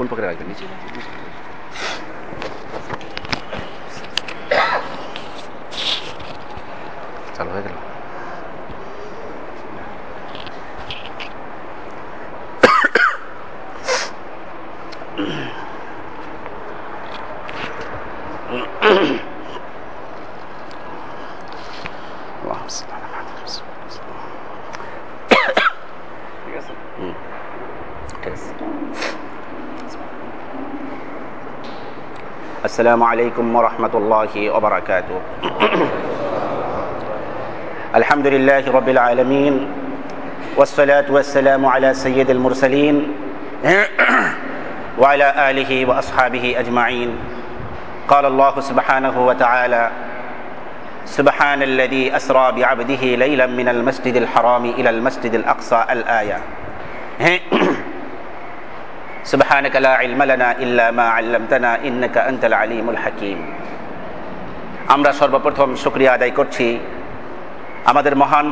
এ কোন পকেটে রাখবেন নিচে السلام عليكم ورحمة الله وبركاته. الحمد لله رب العالمين والصلاة والسلام على سيد المرسلين وعلى آله وأصحابه أجمعين. قال الله سبحانه وتعالى سبحان الذي أسرى بعبده ليلا من المسجد الحرام إلى المسجد الأقصى الآية. سبحانك لا علم لنا إلا ما علمتنا إنك أنت العليم الحكيم আমরা সর্বপ্রথম শুক্রিয়া আদায় করছি আমাদের মহান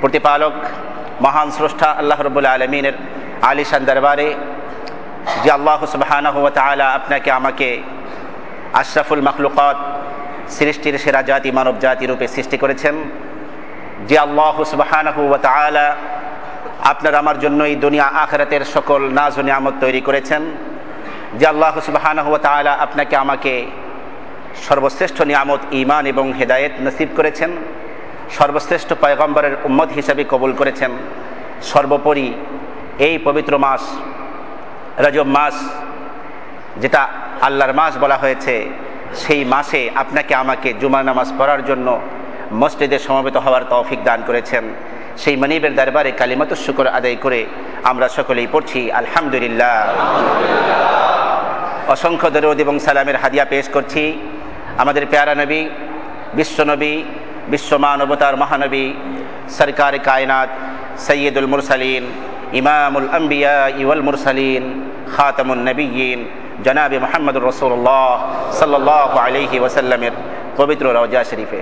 প্রতিপালক মহান স্রষ্টা আল্লাহ রবুল্লা আলমিনের আলিশান দরবারে যে আল্লাহ সুবহানাহু ওয়া তাআলা আপনাকে আমাকে আশরাফুল মখলুকাত সৃষ্টির সেরা জাতি মানব জাতি রূপে সৃষ্টি করেছেন যে আল্লাহ সুবহানাহু ওয়া তাআলা আপনার আমার জন্য এই দুনিয়া আখরাতের সকল নাজ নিয়ামত তৈরি করেছেন, যে আল্লাহ সুবহানাহু ওয়া তাআলা আপনাকে আমাকে সর্বশ্রেষ্ঠ নিয়ামত, ঈমান এবং হেদায়েত নসিব করেছেন, সর্বশ্রেষ্ঠ পয়গম্বরের উম্মত হিসাবে কবুল করেছেন। সর্বোপরি এই পবিত্র মাস, রজব মাস, যেটা আল্লাহর মাস বলা হয়েছে, সেই মাসে আপনাকে আমাকে জুমার নামাজ পড়ার জন্য মসজিদে সমবেত হওয়ার তৌফিক দান করেছেন। সেই মনিবের দরবারে কালিমত শুকর আদায় করে আমরা সকলেই পড়ছি, আলহামদুলিল্লাহ। অসংখ্য দরদ এবং সালামের হাদিয়া পেশ করছি। আমাদের প্যারা নবী বিশ্বনবী বিশ্বমানবতার মহানবী, সরকার কায়নাত, সৈয়দুল মুরসালিন, ইমামুল আম্বিয়া ইউল মুরসালিন খাতামুল নবীন জনাবি মোহাম্মদুর রসুল্লাহ সাল্লাহ আলহি ওসাল্লামের পবিত্র রওজা শরীফে।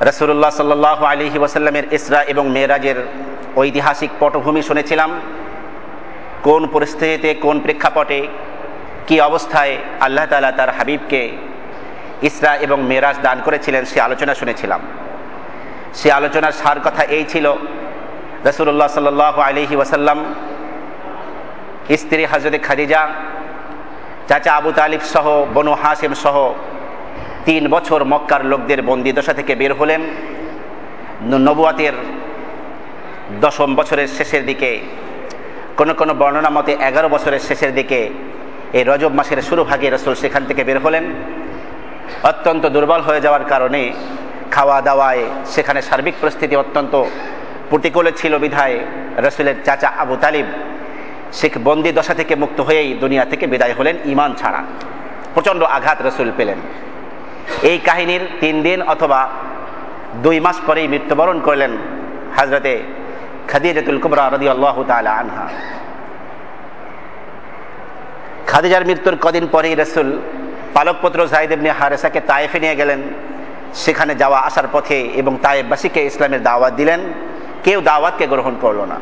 রসুল্লাহ সাল্লাহ আলহি ওসাল্লামের ইসরা এবং মেয়েরাজের ঐতিহাসিক পটভূমি শুনেছিলাম। কোন পরিস্থিতিতে, কোন প্রেক্ষাপটে, কি অবস্থায় আল্লাহ তালা তার হাবিবকে ইসরা এবং মেরাজ দান করেছিলেন সে আলোচনা শুনেছিলাম। সে আলোচনার সার কথা এই ছিল রসুল্লাহ সাল আলহি ওয়াসাল্লাম, স্ত্রী হজরত খাদিজা, চাচা আবু তালিব সহ বনু হাসিম সহ তিন বছর মক্কার লোকদের বন্দি দশা থেকে বের হলেন। নবুয়াতের দশম বছরের শেষের দিকে, কোনো কোনো বর্ণনা মতে এগারো বছরের শেষের দিকে এই রজব মাসের শুরু ভাগে রসুল সেখান থেকে বের হলেন। অত্যন্ত দুর্বল হয়ে যাওয়ার কারণে খাওয়া দাওয়ায় সেখানে সার্বিক পরিস্থিতি অত্যন্ত প্রতিকূলে ছিল বিধায় রসুলের চাচা আবু তালিব শেখ বন্দি দশা থেকে মুক্ত হয়েই দুনিয়া থেকে বিদায় হলেন। ইমান ছাড়া প্রচণ্ড আঘাত রসুল পেলেন। এই কাহিনীর তিন দিন অথবা দুই মাস পরেই মৃত্যুবরণ করলেন হাজরতে খাদিজাতুল কুবরা রদি আল্লাহ আনহা। খাদিজার মৃত্যুর কদিন পরেই রসুল পালকপুত্র জাহিদেবনে হারেসাকে তায়েফে নিয়ে গেলেন। সেখানে যাওয়া আসার পথে এবং তায়েববাসীকে ইসলামের দাওয়াত দিলেন। কেউ দাওয়াতকে গ্রহণ করল না।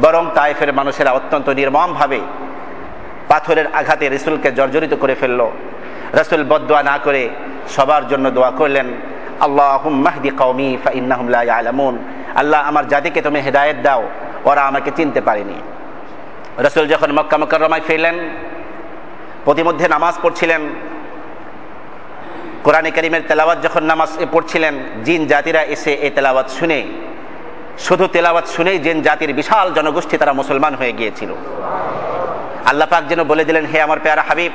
বরং তায়েফের মানুষেরা অত্যন্ত নির্মমভাবে পাথরের আঘাতে রসুলকে জর্জরিত করে ফেলল। রসুল বদোয়া না করে সবার জন্য দোয়া করলেন আল্লাহ আলামুন আল্লাহ আমার জাতিকে তুমি হেদায়ত দাও, ওরা আমাকে চিনতে পারেনি। রসুল যখন মক্কা মক্কারমায় ফিরলেন প্রতিমধ্যে নামাজ পড়ছিলেন, কোরআনে করিমের তেলাওয়াত যখন নামাজ পড়ছিলেন, জিন জাতিরা এসে এই তেলাওয়াত শুনে, শুধু তেলাওয়াত শুনেই জিন জাতির বিশাল জনগোষ্ঠী তারা মুসলমান হয়ে গিয়েছিল। আল্লাহ পাক যেন বলে দিলেন, হে আমার পেয়ারা হাবিব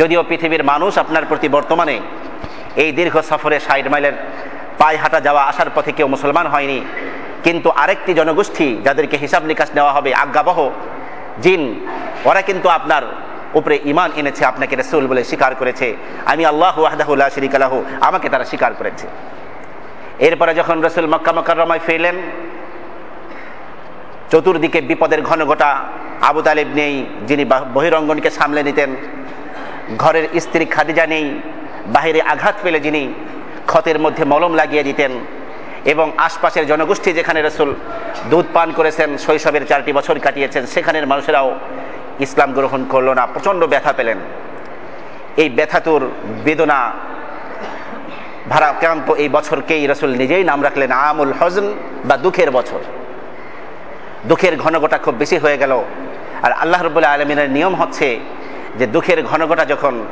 যদিও পৃথিবীর মানুষ আপনার প্রতি বর্তমানে এই দীর্ঘ সফরে ষাট মাইলের পায়ে হাঁটা যাওয়া আসার পথে কেউ মুসলমান হয়নি, কিন্তু আরেকটি জনগোষ্ঠী যাদেরকে হিসাব নিকাশ নেওয়া হবে আজ্ঞাবহ, জিন, ওরা কিন্তু আপনার উপরে ইমান এনেছে, আপনাকে রসুল বলে স্বীকার করেছে। আমি আল্লাহ ওয়াহদাহুল্লাহ শরিক আলাহ আমাকে তারা স্বীকার করেছে। এরপরে যখন রসুল মক্কা মক্কার রমায় ফিরলেন, চতুর্দিকে বিপদের ঘন ঘটা আবু তালেব নেই, যিনি বহিরঙ্গনকে সামলে নিতেন। ঘরের স্ত্রী খাদিজা নেই, বাহিরে আঘাত পেলে যিনি ক্ষতের মধ্যে মলম লাগিয়ে দিতেন এবং আশপাশের জনগোষ্ঠী যেখানে রসুল দুধ পান করেছেন, শৈশবের চারটি বছর কাটিয়েছেন, সেখানের মানুষেরাও ইসলাম গ্রহণ করল না, প্রচণ্ড ব্যথা পেলেন। এই ব্যথাতুর বেদনা ভারাক্রান্ত এই বছরকেই রসুল নিজেই নাম রাখলেন আমুল হজন বা দুঃখের বছর। দুঃখের ঘনঘটা খুব বেশি হয়ে গেল। আর আল্লাহ রবুল্লাহ আলমিনের নিয়ম হচ্ছে যে দুঃখের ঘনঘটা যখন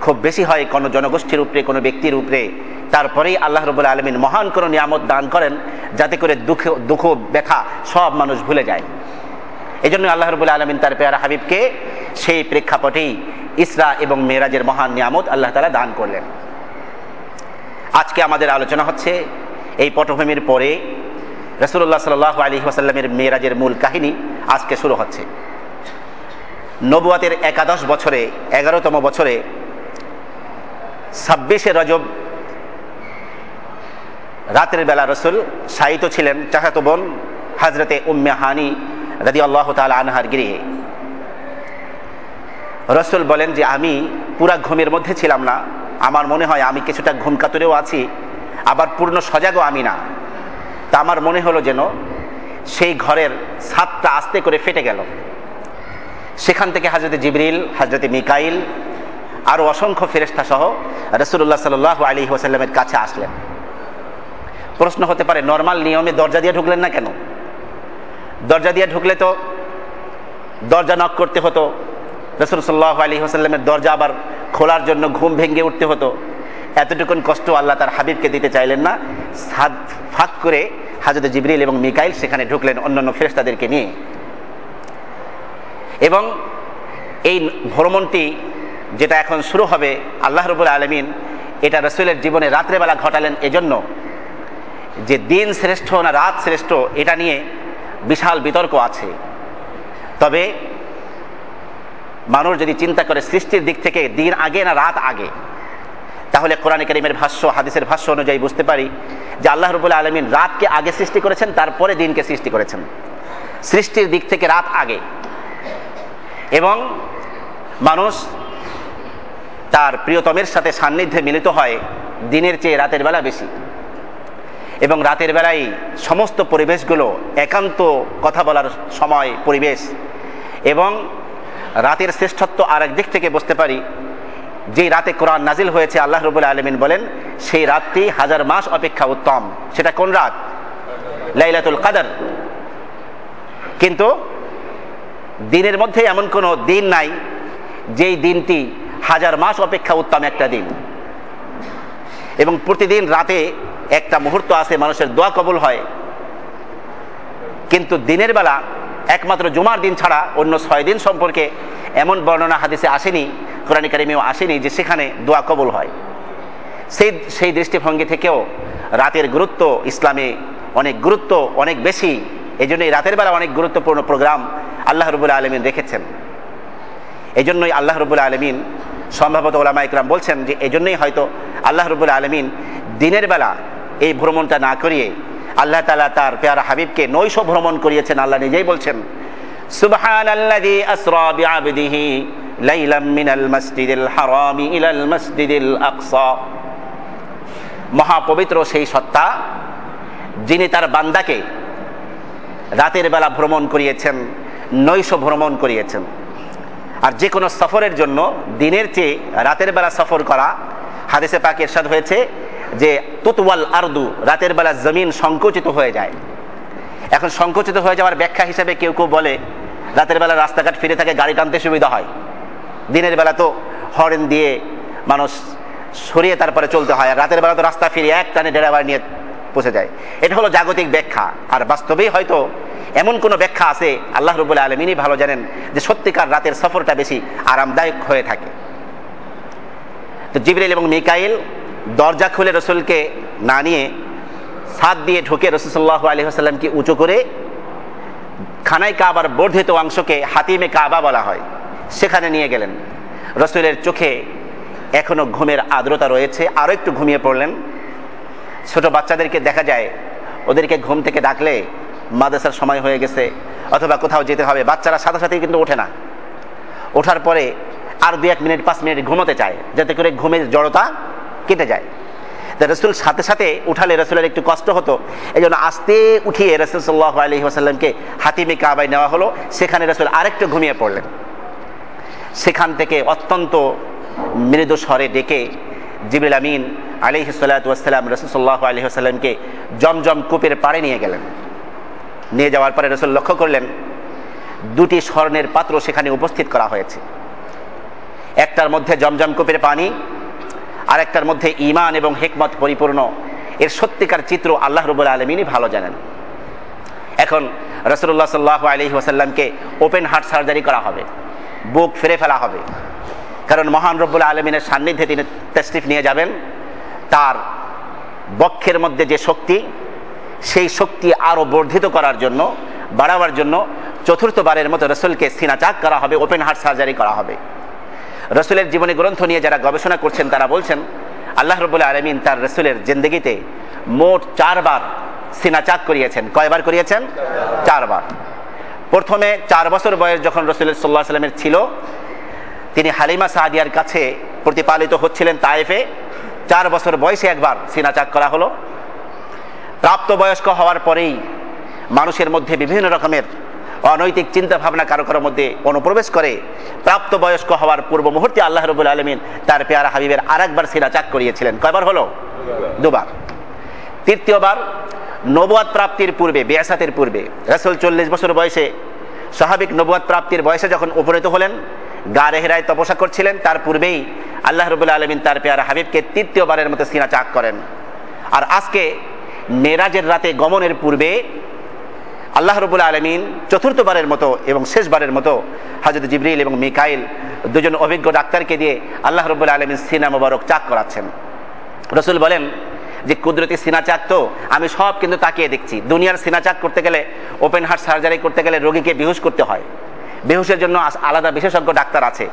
খুব বেশি হয় কোনো জনগোষ্ঠীর উপরে, কোনো ব্যক্তির উপরে, তারপরেই আল্লাহ রবুল্লাহ আলমিন মহান কোনো নিয়ামত দান করেন যাতে করে দুঃখ দুঃখ, ব্যথা সব মানুষ ভুলে যায়। এই জন্য আল্লাহ রবুল্লাহ আলমিন তার পেয়ারা হাবিবকে সেই প্রেক্ষাপটেই ইসরা এবং মেয়েরাজের মহান নিয়ামত আল্লাহ তালা দান করলেন। আজকে আমাদের আলোচনা হচ্ছে এই পটভূমির পরে রসুল্লাহ সাল আলী ওয়াসাল্লামের মেয়েরাজের মূল কাহিনী আজকে শুরু হচ্ছে। নবুয়াতের একাদশ বছরে, এগারোতম বছরে, ছাব্বিশে রজব, রাতের বেলা রসুল সাহিত ছিলেন চাহাতো বোন হাজরতে উম্মে হানি রাদি আল্লাহ তাল আনহার গৃহে। রসুল বলেন যে, আমি পুরা ঘুমের মধ্যে ছিলাম না। আমার মনে হয় আমি কিছুটা ঘুম কাতুরেও আছি, আবার পূর্ণ সজাগও আমি না। তা আমার মনে হলো যেন সেই ঘরের ছাদটা আস্তে করে ফেটে গেল। সেখান থেকে হাজরতে জিবরিল, হাজরতে মিকাইল আরও অসংখ্য ফেরেস্তা সহ রসুল্লাহ সাল আলী ওসাল্লামের কাছে আসলেন। প্রশ্ন হতে পারে, নর্মাল নিয়মে দরজা দিয়ে ঢুকলেন না কেন? দরজা দিয়ে ঢুকলে তো দরজা নক করতে হতো। রসুল সাল্লাহ আলী হোসাল্লামের দরজা আবার খোলার জন্য ঘুম ভেঙে উঠতে হতো। এতটুকুন কষ্ট আল্লাহ তার হাবিবকে দিতে চাইলেন না। সাদ ফাঁক করে হাজরত জিবরিল এবং মিকাইল সেখানে ঢুকলেন অন্যান্য ফেরেস্তাদেরকে নিয়ে। এবং এই ভ্রমণটি যেটা এখন শুরু হবে, আল্লাহ রবুল আলমিন এটা রসুলের জীবনে রাত্রেবেলা ঘটালেন এজন্য যে দিন শ্রেষ্ঠ না রাত শ্রেষ্ঠ, এটা নিয়ে বিশাল বিতর্ক আছে। তবে মানুষ যদি চিন্তা করে সৃষ্টির দিক থেকে দিন আগে না রাত আগে, তাহলে কোরআন করিমের ভাষ্য, হাদিসের ভাষ্য অনুযায়ী বুঝতে পারি যে আল্লাহ রবুল্লা আলমিন রাতকে আগে সৃষ্টি করেছেন, তারপরে দিনকে সৃষ্টি করেছেন। সৃষ্টির দিক থেকে রাত আগে। এবং মানুষ তার প্রিয়তমের সাথে সান্নিধ্যে মিলিত হয় দিনের চেয়ে রাতের বেলা বেশি। এবং রাতের বেলায় সমস্ত পরিবেশগুলো একান্ত কথা বলার সময়, পরিবেশ এবং রাতের শ্রেষ্ঠত্ব আর দিক থেকে বুঝতে পারি যে রাতে কোরআন নাজিল হয়েছে, আল্লাহ রবুল্লা আলমিন বলেন, সেই রাতটি হাজার মাস অপেক্ষা উত্তম। সেটা কোন রাত? লাইলাতুল কাদার। কিন্তু দিনের মধ্যে এমন কোনো দিন নাই, যেই দিনটি হাজার মাস অপেক্ষা উত্তম একটা দিন। এবং প্রতিদিন রাতে একটা মুহূর্ত আছে, মানুষের দোয়া কবুল হয়। কিন্তু দিনের বেলা, একমাত্র জুমার দিন ছাড়া অন্য ছয় দিন সম্পর্কে এমন বর্ণনা হাদিসে আসেনি, কোরআন কারিমেও আসেনি, যে সেখানে দোয়া কবুল হয়। সেই সেই দৃষ্টিভঙ্গি থেকেও রাতের গুরুত্ব ইসলামে অনেক গুরুত্ব, অনেক বেশি এই জন্য এই রাতের বেলা অনেক গুরুত্বপূর্ণ প্রোগ্রাম আল্লাহ রবুল্লা আলমিন রেখেছেন। এই জন্যই আল্লাহ রবুল্লা আলমিন সম্ভবত ওলামা ইকরাম বলছেন যে এই জন্যই হয়তো আল্লাহ রবুল্লা আলমিন দিনের বেলা এই ভ্রমণটা না করিয়ে আল্লাহ তালা তার পেয়ারা হাবিবকে নৈশ ভ্রমণ করিয়েছেন আল্লাহ নিজেই বলছেন সুবহান আল্লাযী আসরা বিআবদিহি লাইলাম মিনাল মাসজিদিল হারামি ইলাল মাসজিদিল আকসা। মহাপবিত্র সেই সত্তা যিনি তার বান্দাকে রাতের বেলা ভ্রমণ করিয়েছেন নৈশ ভ্রমণ করিয়েছেন। আর যে কোনো সফরের জন্য দিনের চেয়ে রাতের বেলা সফর করা, হাদিসে পাক এরশাদ হয়েছে যে, তুতওয়াল আরদু, রাতের বেলা জমিন সংকুচিত হয়ে যায়। এখন সংকুচিত হয়ে যাওয়ার ব্যাখ্যা হিসেবে কেউ কেউ বলে, রাতের বেলা রাস্তাঘাট ফিরে থাকে, গাড়ি টানতে সুবিধা হয়। দিনের বেলা তো হরেন দিয়ে মানুষ সরিয়ে তারপরে চলতে হয়, আর রাতের বেলা তো রাস্তা ফিরে এক টানে ড্রাইভার নিয়ে পৌঁছে যায়। এটা হলো জাগতিক ব্যাখ্যা। আর বাস্তবেই হয়তো এমন কোনো ব্যাখ্যা আছে, আল্লাহ রবুল্লা আলমিনই ভালো জানেন, যে সত্যিকার রাতের সফরটা বেশি আরামদায়ক হয়ে থাকে। তো জিবরেল এবং মিকাইল দরজা খুলে রসুলকে না নিয়ে ছাদ দিয়ে ঢুকে রসুল্লাহ আলী আসাল্লামকে উঁচু করে খানাই কাবার বর্ধিত অংশকে হাতিমে কাবা বলা হয়। সেখানে নিয়ে গেলেন। রসুলের চোখে এখনও ঘুমের আর্দ্রতা রয়েছে আরও একটু ঘুমিয়ে পড়লেন। ছোট বাচ্চাদেরকে দেখা যায়, ওদেরকে ঘুম থেকে ডাকলে মাদ্রাসার সময় হয়ে গেছে, অথবা কোথাও যেতে হবে, বাচ্চারা সাথে সাথেই কিন্তু ওঠে না। ওঠার পরে আর দু এক মিনিট, পাঁচ মিনিট ঘুমোতে চায়, যাতে করে ঘুমের জড়তা কেটে যায়। তা রসুল সাথে সাথে উঠালে রসুলের একটু কষ্ট হতো এই জন্য আস্তে উঠিয়ে রসুল সাল্লাহ আলহি আসাল্লামকে হাতিমে কাবায় নেওয়া হলো, সেখানে রসুল আরেকটু ঘুমিয়ে পড়লেন। সেখান থেকে অত্যন্ত মৃদু স্বরে ডেকে জিবিল আমিন আলিহ সাল্লাতাম রসুল্লাহ আলহি জমজম কূপের পাড়ে নিয়ে গেলেন। নিয়ে যাওয়ার পরে রসুল লক্ষ্য করলেন, দুটি স্বর্ণের পাত্র সেখানে উপস্থিত করা হয়েছে। একটার মধ্যে জমজম কূপের পানি আর একটার মধ্যে ইমান এবং হেকমত পরিপূর্ণ। এর সত্যিকার চিত্র আল্লাহ রবুল আলমিনই ভালো জানেন। এখন রসুল্লাহ সাল্লাহ আলহি ওসাল্লামকে ওপেন হার্ট সার্জারি করা হবে, বুক ফিরে ফেলা হবে। কারণ মহান রব্বুল আলমিনের সান্নিধ্যে তিনি তেস্টিফ নিয়ে যাবেন। তার বক্ষের মধ্যে যে শক্তি, সেই শক্তি আরও বর্ধিত করার জন্য, বাড়াবার জন্য চতুর্থবারের মতো রসুলকে সিনাচাক করা হবে, ওপেন হার্ট সার্জারি করা হবে। রসুলের জীবনী গ্রন্থ নিয়ে যারা গবেষণা করছেন, তারা বলছেন, আল্লাহ রবুল্লা আলমিন তার রসুলের জিন্দগিতে মোট চারবার সিনাচাক করিয়েছেন। কয়বার করিয়েছেন? চারবার। প্রথমে চার বছর বয়স যখন রসুল সাল্লাহ সাল্লামের ছিল তিনি হালিমা সাহাদিয়ার কাছে প্রতিপালিত হচ্ছিলেন তায়েফে। চার বছর বয়সে একবার সিনাচাক করা হলো। প্রাপ্তবয়স্ক হওয়ার পরেই মানুষের মধ্যে বিভিন্ন রকমের অনৈতিক চিন্তা ভাবনা কারও কারোর মধ্যে অনুপ্রবেশ করে। প্রাপ্তবয়স্ক হওয়ার পূর্ব মুহূর্তে আল্লাহ রবুল আলমিন তার পেয়ারা হাবিবের আর একবার সিনাচাক করিয়েছিলেন। কয়বার হলো? দুবার। তৃতীয়বার নবুয়াদ প্রাপ্তির পূর্বে, বেয়াসাতের পূর্বে। রাসুল চল্লিশ বছর বয়সে, স্বাভাবিক নবুয়াদ প্রাপ্তির বয়সে যখন উপনীত হলেন গা রেহেরায় তপসা করছিলেন। তার পূর্বেই আল্লাহ রবুল্লা আলমিন তার পেয়ারা হাবিবকে তৃতীয়বারের মতো সিনা চাক করেন। আর আজকে মেরাজের রাতে গমনের পূর্বে আল্লাহ রবুল্লা আলমিন চতুর্থবারের মতো এবং শেষবারের মতো হাজরত জিবরিল এবং মিকাইল দুজন অভিজ্ঞ ডাক্তারকে দিয়ে আল্লাহ রবুল্লা আলমিন সিনা মোবারক চাক করাচ্ছেন। রসুল বলেন যে, কুদরতি সিনাচাক তো, আমি সব কিন্তু তাকিয়ে দেখছি। দুনিয়ার সিনাচাক করতে গেলে ওপেন হার্ট সার্জারি করতে গেলে রোগীকে বেহুশ করতে হয়। বেহুশের জন্য আলাদা বিশেষজ্ঞ ডাক্তার আছে।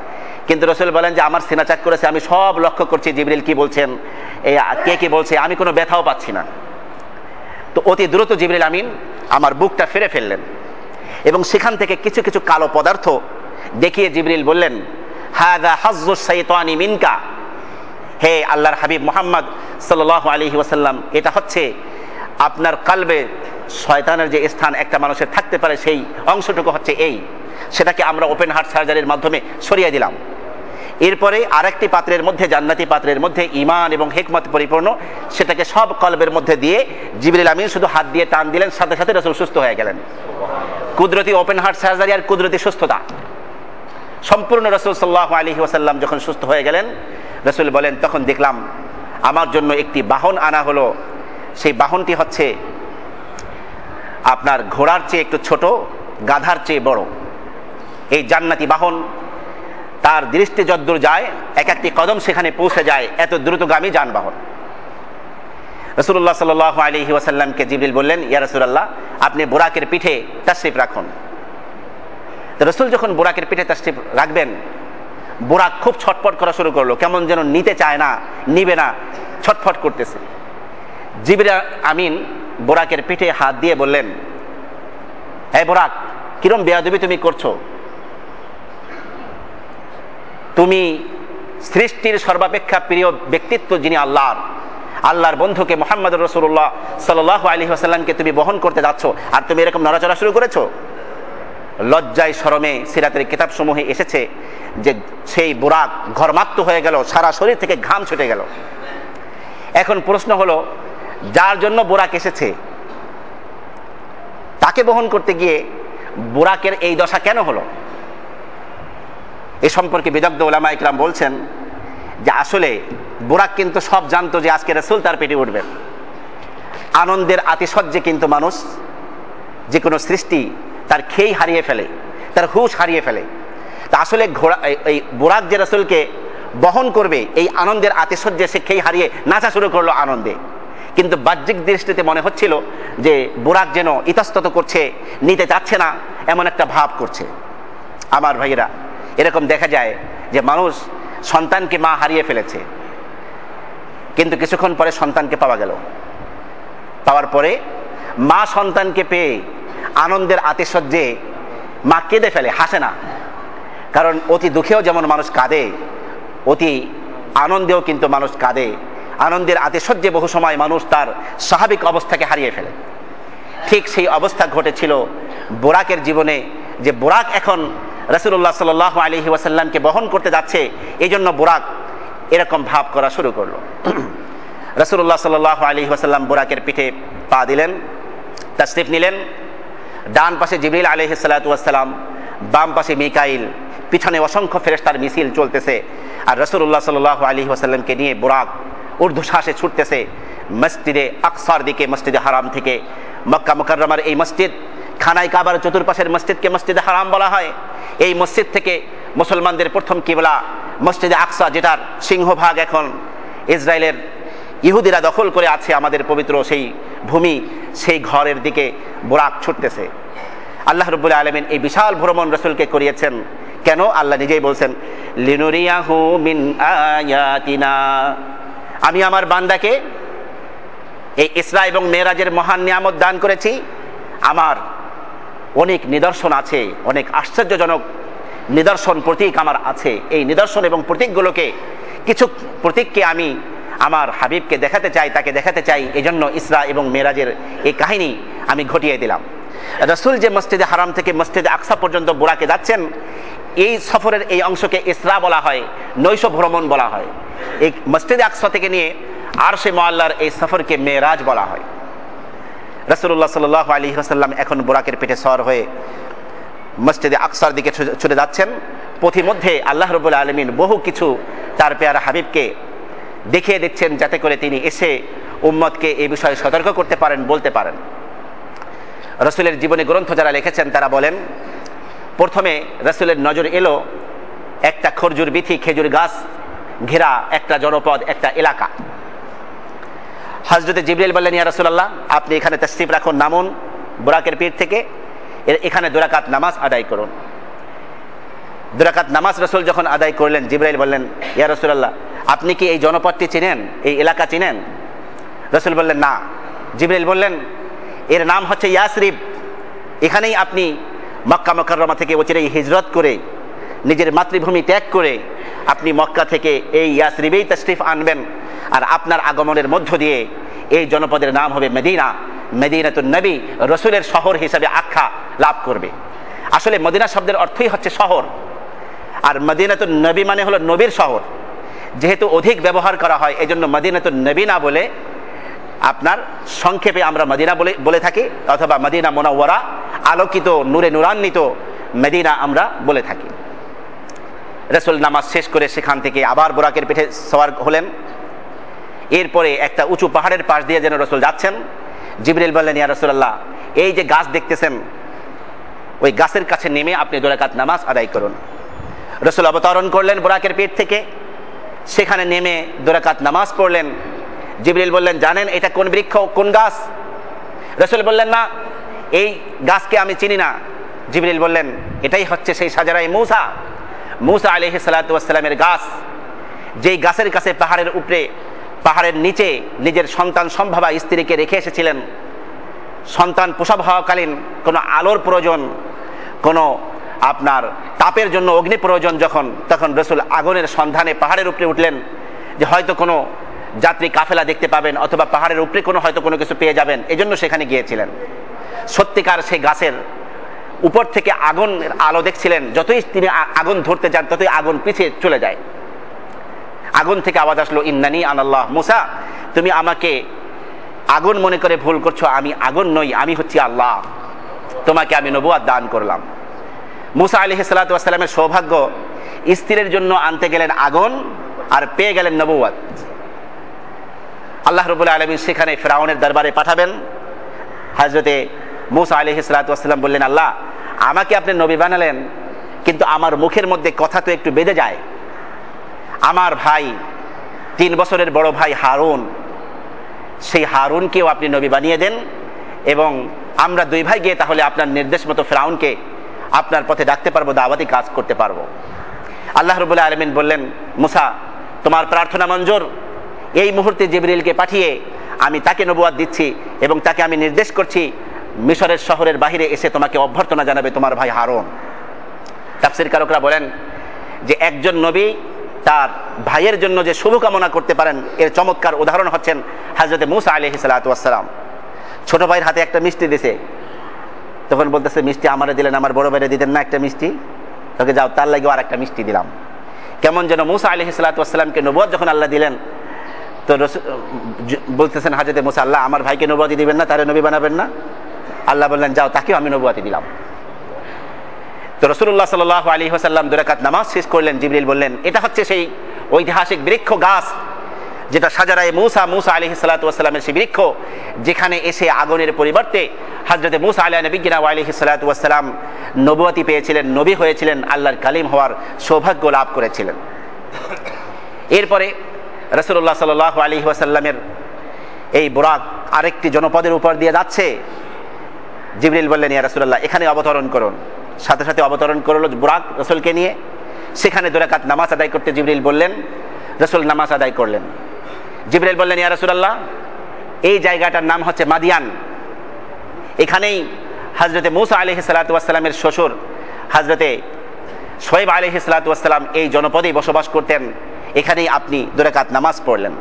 কিন্তু রসুল বলেন যে, আমার সিনাচাক করেছে, আমি সব লক্ষ্য করছি। জিবরিল কি বলছেন? এই কে কি বলছে? আমি কোনো ব্যথাও পাচ্ছি না। তো অতি দ্রুত জিবরিল আমিন আমার বুকটা ফিরে ফেললেন এবং সেখান থেকে কিছু কিছু কালো পদার্থ দেখিয়ে জিবরিল বললেন হাদা হাজ্জুস সাইতানি মিনকা। হে আল্লাহর হাবিব মোহাম্মদ সাল আলী ওয়াসাল্লাম, এটা হচ্ছে আপনার কালবে শয়তানের যে স্থান একটা মানুষের থাকতে পারে, সেই অংশটুকু হচ্ছে এই। সেটাকে আমরা ওপেন হার্ট সার্জারির মাধ্যমে সরিয়ে দিলাম। এরপরে আরেকটি পাত্রের মধ্যে, জান্নাতি পাত্রের মধ্যে ইমান এবং হেকমত পরিপূর্ণ, সেটাকে সব কলবের মধ্যে দিয়ে জিবরিল আমিন শুধু হাত দিয়ে টান দিলেন, সাথে সাথে রসুল সুস্থ হয়ে গেলেন। কুদরতি ওপেন হার্ট সার্জারি আর কুদরতি সুস্থতা। সম্পূর্ণ রসুল সাল্লাহ আলী ওয়াসাল্লাম যখন সুস্থ হয়ে গেলেন, রসুল বলেন, তখন দেখলাম আমার জন্য একটি বাহন আনা হলো। সেই বাহনটি হচ্ছে আপনার ঘোড়ার চেয়ে একটু ছোট, গাধার চেয়ে বড়। এই জান্নাতি বাহন, তার দৃষ্টি যদ্দূর যায়, এক একটি কদম সেখানে পৌঁছে যায়, এত দ্রুতগামী যানবাহন। রসুল্লাহ সাল আলী ওয়াসাল্লামকে জিবরিল বললেন, ইয়া রসুল্লাহ আপনি বোরাকের পিঠে তাশরিফ রাখুন। তো রসুল যখন বোরাকের পিঠে তাশরিফ রাখবেন, বোরাক খুব ছটফট করা শুরু করল, কেমন যেন নিতে চায় না, নিবে না, ছটফট করতেছে। জিবির আমিন বোরাকের পিঠে হাত দিয়ে বললেন হ্যাঁ বোরাক, কিরম বেয়াদবি তুমি করছ? তুমি সৃষ্টির সর্বাপেক্ষা প্রিয় ব্যক্তিত্ব যিনি আল্লাহর আল্লাহর বন্ধুকে মোহাম্মদ রসুল্লাহ সাল আলী আসাল্লামকে তুমি বহন করতে যাচ্ছ আর তুমি এরকম নড়াচড়া শুরু করেছ? লজ্জায় সরমে সিরাতের কিতাবসমূহে এসেছে যে সেই বুরাক ঘরমাক্ত হয়ে গেল, সারা শরীর থেকে ঘাম ছুটে গেল। এখন প্রশ্ন হলো, যার জন্য বোরাক এসেছে? তাকে বহন করতে গিয়ে বোরাকের এই দশা কেন হলো? এ সম্পর্কে বিদগ্ধ ওলামা ইকরাম বলছেন যে আসলে বোরাক কিন্তু সব জানতো যে আজকে রসুল তার পেটে উঠবেন আনন্দের আতিশয্যে কিন্তু মানুষ যে কোনো সৃষ্টি তার খেই হারিয়ে ফেলে, তার হুশ হারিয়ে ফেলে। তা আসলে ঘোড়া এই বোরাক যে রসুলকে বহন করবে, এই আনন্দের আতিশয্যে সে খেই হারিয়ে নাচা শুরু করল আনন্দে। কিন্তু বাহ্যিক দৃষ্টিতে মনে হচ্ছিল যে বুরাক যেন ইতস্তত করছে, নিতে চাচ্ছে না, এমন একটা ভাব করছে। আমার ভাইয়েরা এরকম দেখা যায় যে মানুষ সন্তানকে মা হারিয়ে ফেলেছে। কিন্তু কিছুক্ষণ পরে সন্তানকে পাওয়া গেল। পাওয়ার পরে মা সন্তানকে পেয়ে আনন্দের আতিশয্যে মা কেঁদে ফেলে, হাসে না। কারণ অতি দুঃখেও যেমন মানুষ কাঁদে, অতি আনন্দেও কিন্তু মানুষ কাঁদে। আনন্দের আতিশয্যে বহু সময় মানুষ তার স্বাভাবিক অবস্থাকে হারিয়ে ফেলে। ঠিক সেই অবস্থা ঘটেছিল বোরাকের জীবনে, যে বোরাক এখন রসুল্লাহ সাল আলহি ওয়াসাল্লামকে বহন করতে যাচ্ছে এই জন্য বোরাক এরকম ভাব করা শুরু করল। রসুল্লাহ সাল আলহি ওয়াসাল্লাম বোরাকের পিঠে পা দিলেন তাশরিফ নিলেন। ডান পাশে জিবরিল আলহি সাল্লাতাম বাম পাশে মিকাইল। পিছনে অসংখ্য ফেরেস্তার মিছিল চলতেছে। আর রসুল্লাহ সাল আলী ওয়াসাল্লামকে নিয়ে বোরাক ঊর্ধ্বশ্বাসে ছুটতেছে। মসজিদে আকসার দিকে, মসজিদে হারাম থেকে। মক্কা মুকাররমার এই মসজিদ খানাই কাবার চতুর্পাশের মসজিদকে মসজিদে হারাম বলা হয়। এই মসজিদ থেকে মুসলমানদের প্রথম কিবলা মসজিদে আকসা, যেটার সিংহভাগ এখন ইসরায়েলের ইহুদিরা দখল করে আছে আমাদের পবিত্র সেই ভূমি, সেই ঘরের দিকে বোরাক ছুটতেছে। আল্লাহ রবুল্লা আলমিন এই বিশাল ভ্রমণ রসুলকে করিয়েছেন। কেন? আল্লাহ নিজেই বলছেন, লিনুরিয়াহু মিন আয়াতিনা। আমি আমার বান্দাকে এই ইসরা এবং মেয়েরাজের মহান নিয়ামত দান করেছি। আমার অনেক নিদর্শন আছে, অনেক আশ্চর্যজনক নিদর্শন প্রতীক আমার আছে। এই নিদর্শন এবং প্রতীকগুলোকে, কিছু প্রতীককে আমি আমার হাবিবকে দেখাতে চাই, তাকে দেখাতে চাই এই জন্য ইসরা এবং মেরাজের এই কাহিনী আমি ঘটিয়ে দিলাম। রসুল যে মসজিদে হারাম থেকে মসজিদে আকসা পর্যন্ত বোরাকে যাচ্ছেন, এই সফরের এই অংশকে ইসরা বলা হয়, নৈশ ভ্রমণ বলা হয়। এই মসজিদে আকসা থেকে নিয়ে আর সে মোয়াল্লার এই সফরকে মেয়েরাজ বলা হয়। রসুল্লাহ সাল আলী রসাল্লাম এখন বোরাকের পেটে সর হয়ে মসজিদে আকসার দিকে ছুটে যাচ্ছেন। পথিমধ্যে আল্লাহ রবুল আলমিন বহু কিছু তার পেয়ারা হাবিবকে দেখিয়ে দিচ্ছেন যাতে করে তিনি এসে উম্মতকে এই বিষয়ে সতর্ক করতে পারেন, বলতে পারেন। রসুলের জীবনী গ্রন্থ যারা লিখেছেন, তারা বলেন, প্রথমে রসুলের নজর এলো একটা খরজুর বিথি, খেজুর গাছ ঘেরা একটা জনপদ, একটা এলাকা। হজরতে জিবরিল বললেন, ইয়া রসুল্লাহ আপনি এখানে তসিফ রাখুন। নামুন বোরাকের পীর থেকে। এখানে দুরাকাত নামাজ আদায় করুন। দুরাকাত নামাজ রসুল যখন আদায় করলেন জিব্রাইল বললেন, ইয়া রসুল্লাহ আপনি কি এই জনপদটি চিনেন? এই এলাকা চিনেন? রসুল বললেন, না। জিব্রাইল বললেন, এর নাম হচ্ছে ইয়াসরিফ এখানেই আপনি মক্কা মক্কারমা থেকে অচিরেই হিজরত করে নিজের মাতৃভূমি ত্যাগ করে আপনি মক্কা থেকে এই ইয়াসরিবেই তশরিফ আনবেন। আর আপনার আগমনের মধ্য দিয়ে এই জনপদের নাম হবে মেদিনা। মেদিনাতুন নবী রসুলের শহর হিসাবে আখ্যা লাভ করবে। আসলে মদিনা শব্দের অর্থই হচ্ছে শহর। আর মদিনাতুন নবী মানে হলো নবীর শহর। যেহেতু অধিক ব্যবহার করা হয় এই জন্য মদিনাতুন নবী না বলে আপনার সংক্ষেপে আমরা মদিনা বলে বলে থাকি, অথবা মদিনা মোনাওয়ারা আলোকিত, নূরে নুরান্বিত মেদিনা আমরা বলে থাকি। রসুল নামাজ শেষ করে সেখান থেকে আবার বোরাকের পিঠে সওয়ার হলেন। এরপরে একটা উঁচু পাহাড়ের পাশ দিয়ে যেন রসুল যাচ্ছেন, জিবরিল বললেন, ইয়া রসুল্লাহ এই যে গাছ দেখতেছেন, ওই গাছের কাছে নেমে আপনি দোরাকাত নামাজ আদায় করুন। রসুল অবতরণ করলেন বোরাকের পেট থেকে। সেখানে নেমে দোরাকাত নামাজ পড়লেন। জিবরিল বললেন, জানেন এটা কোন বৃক্ষ, কোন গাছ? রসুল বললেন, না, এই গাছকে আমি চিনি না। জিবরিল বললেন, এটাই হচ্ছে সেই সাজারাই মূসা। মুসা আলহ সালাতামের গাছ, যেই গাছের কাছে পাহাড়ের উপরে, পাহাড়ের নিচে নিজের সন্তান সম্ভাবা স্ত্রীকে রেখে এসেছিলেন, সন্তান প্রসব হওয়াকালীন কোনো আলোর প্রয়োজন, কোনো আপনার তাপের জন্য অগ্নি প্রয়োজন যখন, তখন রসুল আগুনের সন্ধানে পাহাড়ের উপরে উঠলেন, যে হয়তো কোনো যাত্রী কাফেলা দেখতে পাবেন অথবা পাহাড়ের উপরে কোনো হয়তো কোনো কিছু পেয়ে যাবেন, এজন্য সেখানে গিয়েছিলেন। সত্যিকার সেই গাছের উপর থেকে আগুন আলো দেখছিলেন, যতই তিনি আগুন ধরতে যান, ততই আগুন পিছিয়ে চলে যায়। আগুন থেকে আওয়াজ আসলো, ইন্নানি আনাল্লাহ মুসা, তুমি আমাকে আগুন মনে করে ভুল করছ, আমি আগুন নই, আমি হচ্ছি আল্লাহ। তোমাকে আমি নবুয়াদ দান করলাম। মুসা আলি সালাতামের সৌভাগ্য, স্ত্রীর জন্য আনতে গেলেন আগুন আর পেয়ে গেলেন নবুয়াদ। আল্লাহ রবুল্লা আলমী সেখানে ফেরাউনের দরবারে পাঠাবেন। হাজরতে মুসা আলি সালাতাম বললেন, আল্লাহ আমাকে আপনি নবী বানালেন, কিন্তু আমার মুখের মধ্যে কথা তো একটু বেঁধে যায়। আমার ভাই, তিন বছরের বড় ভাই হারুন, সেই হারুনকেও আপনি নবী বানিয়ে দেন এবং আমরা দুই ভাই গিয়ে তাহলে আপনার নির্দেশ মতো ফেরাউনকে আপনার পথে ডাকতে পারব, দাওয়াতি কাজ করতে পারব। আল্লাহ রবুল্লাহ আলমিন বললেন, মুসা, তোমার প্রার্থনা মঞ্জুর। এই মুহূর্তে জিবরিলকে পাঠিয়ে আমি তাকে নবুয়াদ দিচ্ছি এবং তাকে আমি নির্দেশ করছি মিশরের শহরের বাহিরে এসে তোমাকে অভ্যর্থনা জানাবে তোমার ভাই হারুন। তাফসির কারকরা বলেন যে একজন নবী তার ভাইয়ের জন্য যে শুভকামনা করতে পারেন, এর চমৎকার উদাহরণ হচ্ছেন হাজরতে মুসা আলহি সালাতাম ছোট ভাইয়ের হাতে একটা মিষ্টি দিছে। তখন বলতেছে, মিষ্টি আমারে দিলেন, আমার বড় ভাইরে দিতেন না একটা মিষ্টি? তোকে যাও, তার লাগেও আর একটা মিষ্টি দিলাম। কেমন যেন মুসা আলহি সালাতামকে নবদ যখন আল্লাহ দিলেন, তো বলতেছেন হাজরতে মুসা, আল্লাহ আমার ভাইকে নবদি দিবেন না, তারে নবী বানাবেন না? আল্লাহ বললেন, যাও, তাকেও আমি নবুয়াতি দিলাম। তো রসুল্লাহ সাল আলী হাসাল্লাম দুরাকাত নামাজ শেষ করলেন, জিবরিল বললেন, এটা হচ্ছে সেই ঐতিহাসিক বৃক্ষ গাছ, যেটা সাজারায় মৌসা, মুসা আলি সালাতামের সেই বৃক্ষ, যেখানে এসে আগুনের পরিবর্তে হাজরতে মুসা আলিয়া নবীনা আলি সালাতাম নবুয়াতি পেয়েছিলেন, নবী হয়েছিলেন, আল্লাহর কালিম হওয়ার সৌভাগ্য লাভ করেছিলেন। এরপরে রসুল্লাহ সাল আলী ওয়াসাল্লামের এই বোরাক আরেকটি জনপদের উপর দিয়ে যাচ্ছে। জিবরিল বললেন, ইয়া রসুল্লাহ এখানে অবতরণ করুন। সাথে সাথে অবতরণ করল বুরাক রসুলকে নিয়ে। সেখানে দুরাকাত নামাজ আদায় করতে জিবরিল বললেন, রসুল নামাজ আদায় করলেন। জিবরিল বললেন, ইয়া রসুল্লাহ এই জায়গাটার নাম হচ্ছে মাদিয়ান। এখানেই হজরতে মুসা আলহি সালাতামের শ্বশুর হজরতে সোয়েব আলহি সালাতাম এই জনপদেই বসবাস করতেন। এখানেই আপনি দুরাকাত নামাজ পড়লেন।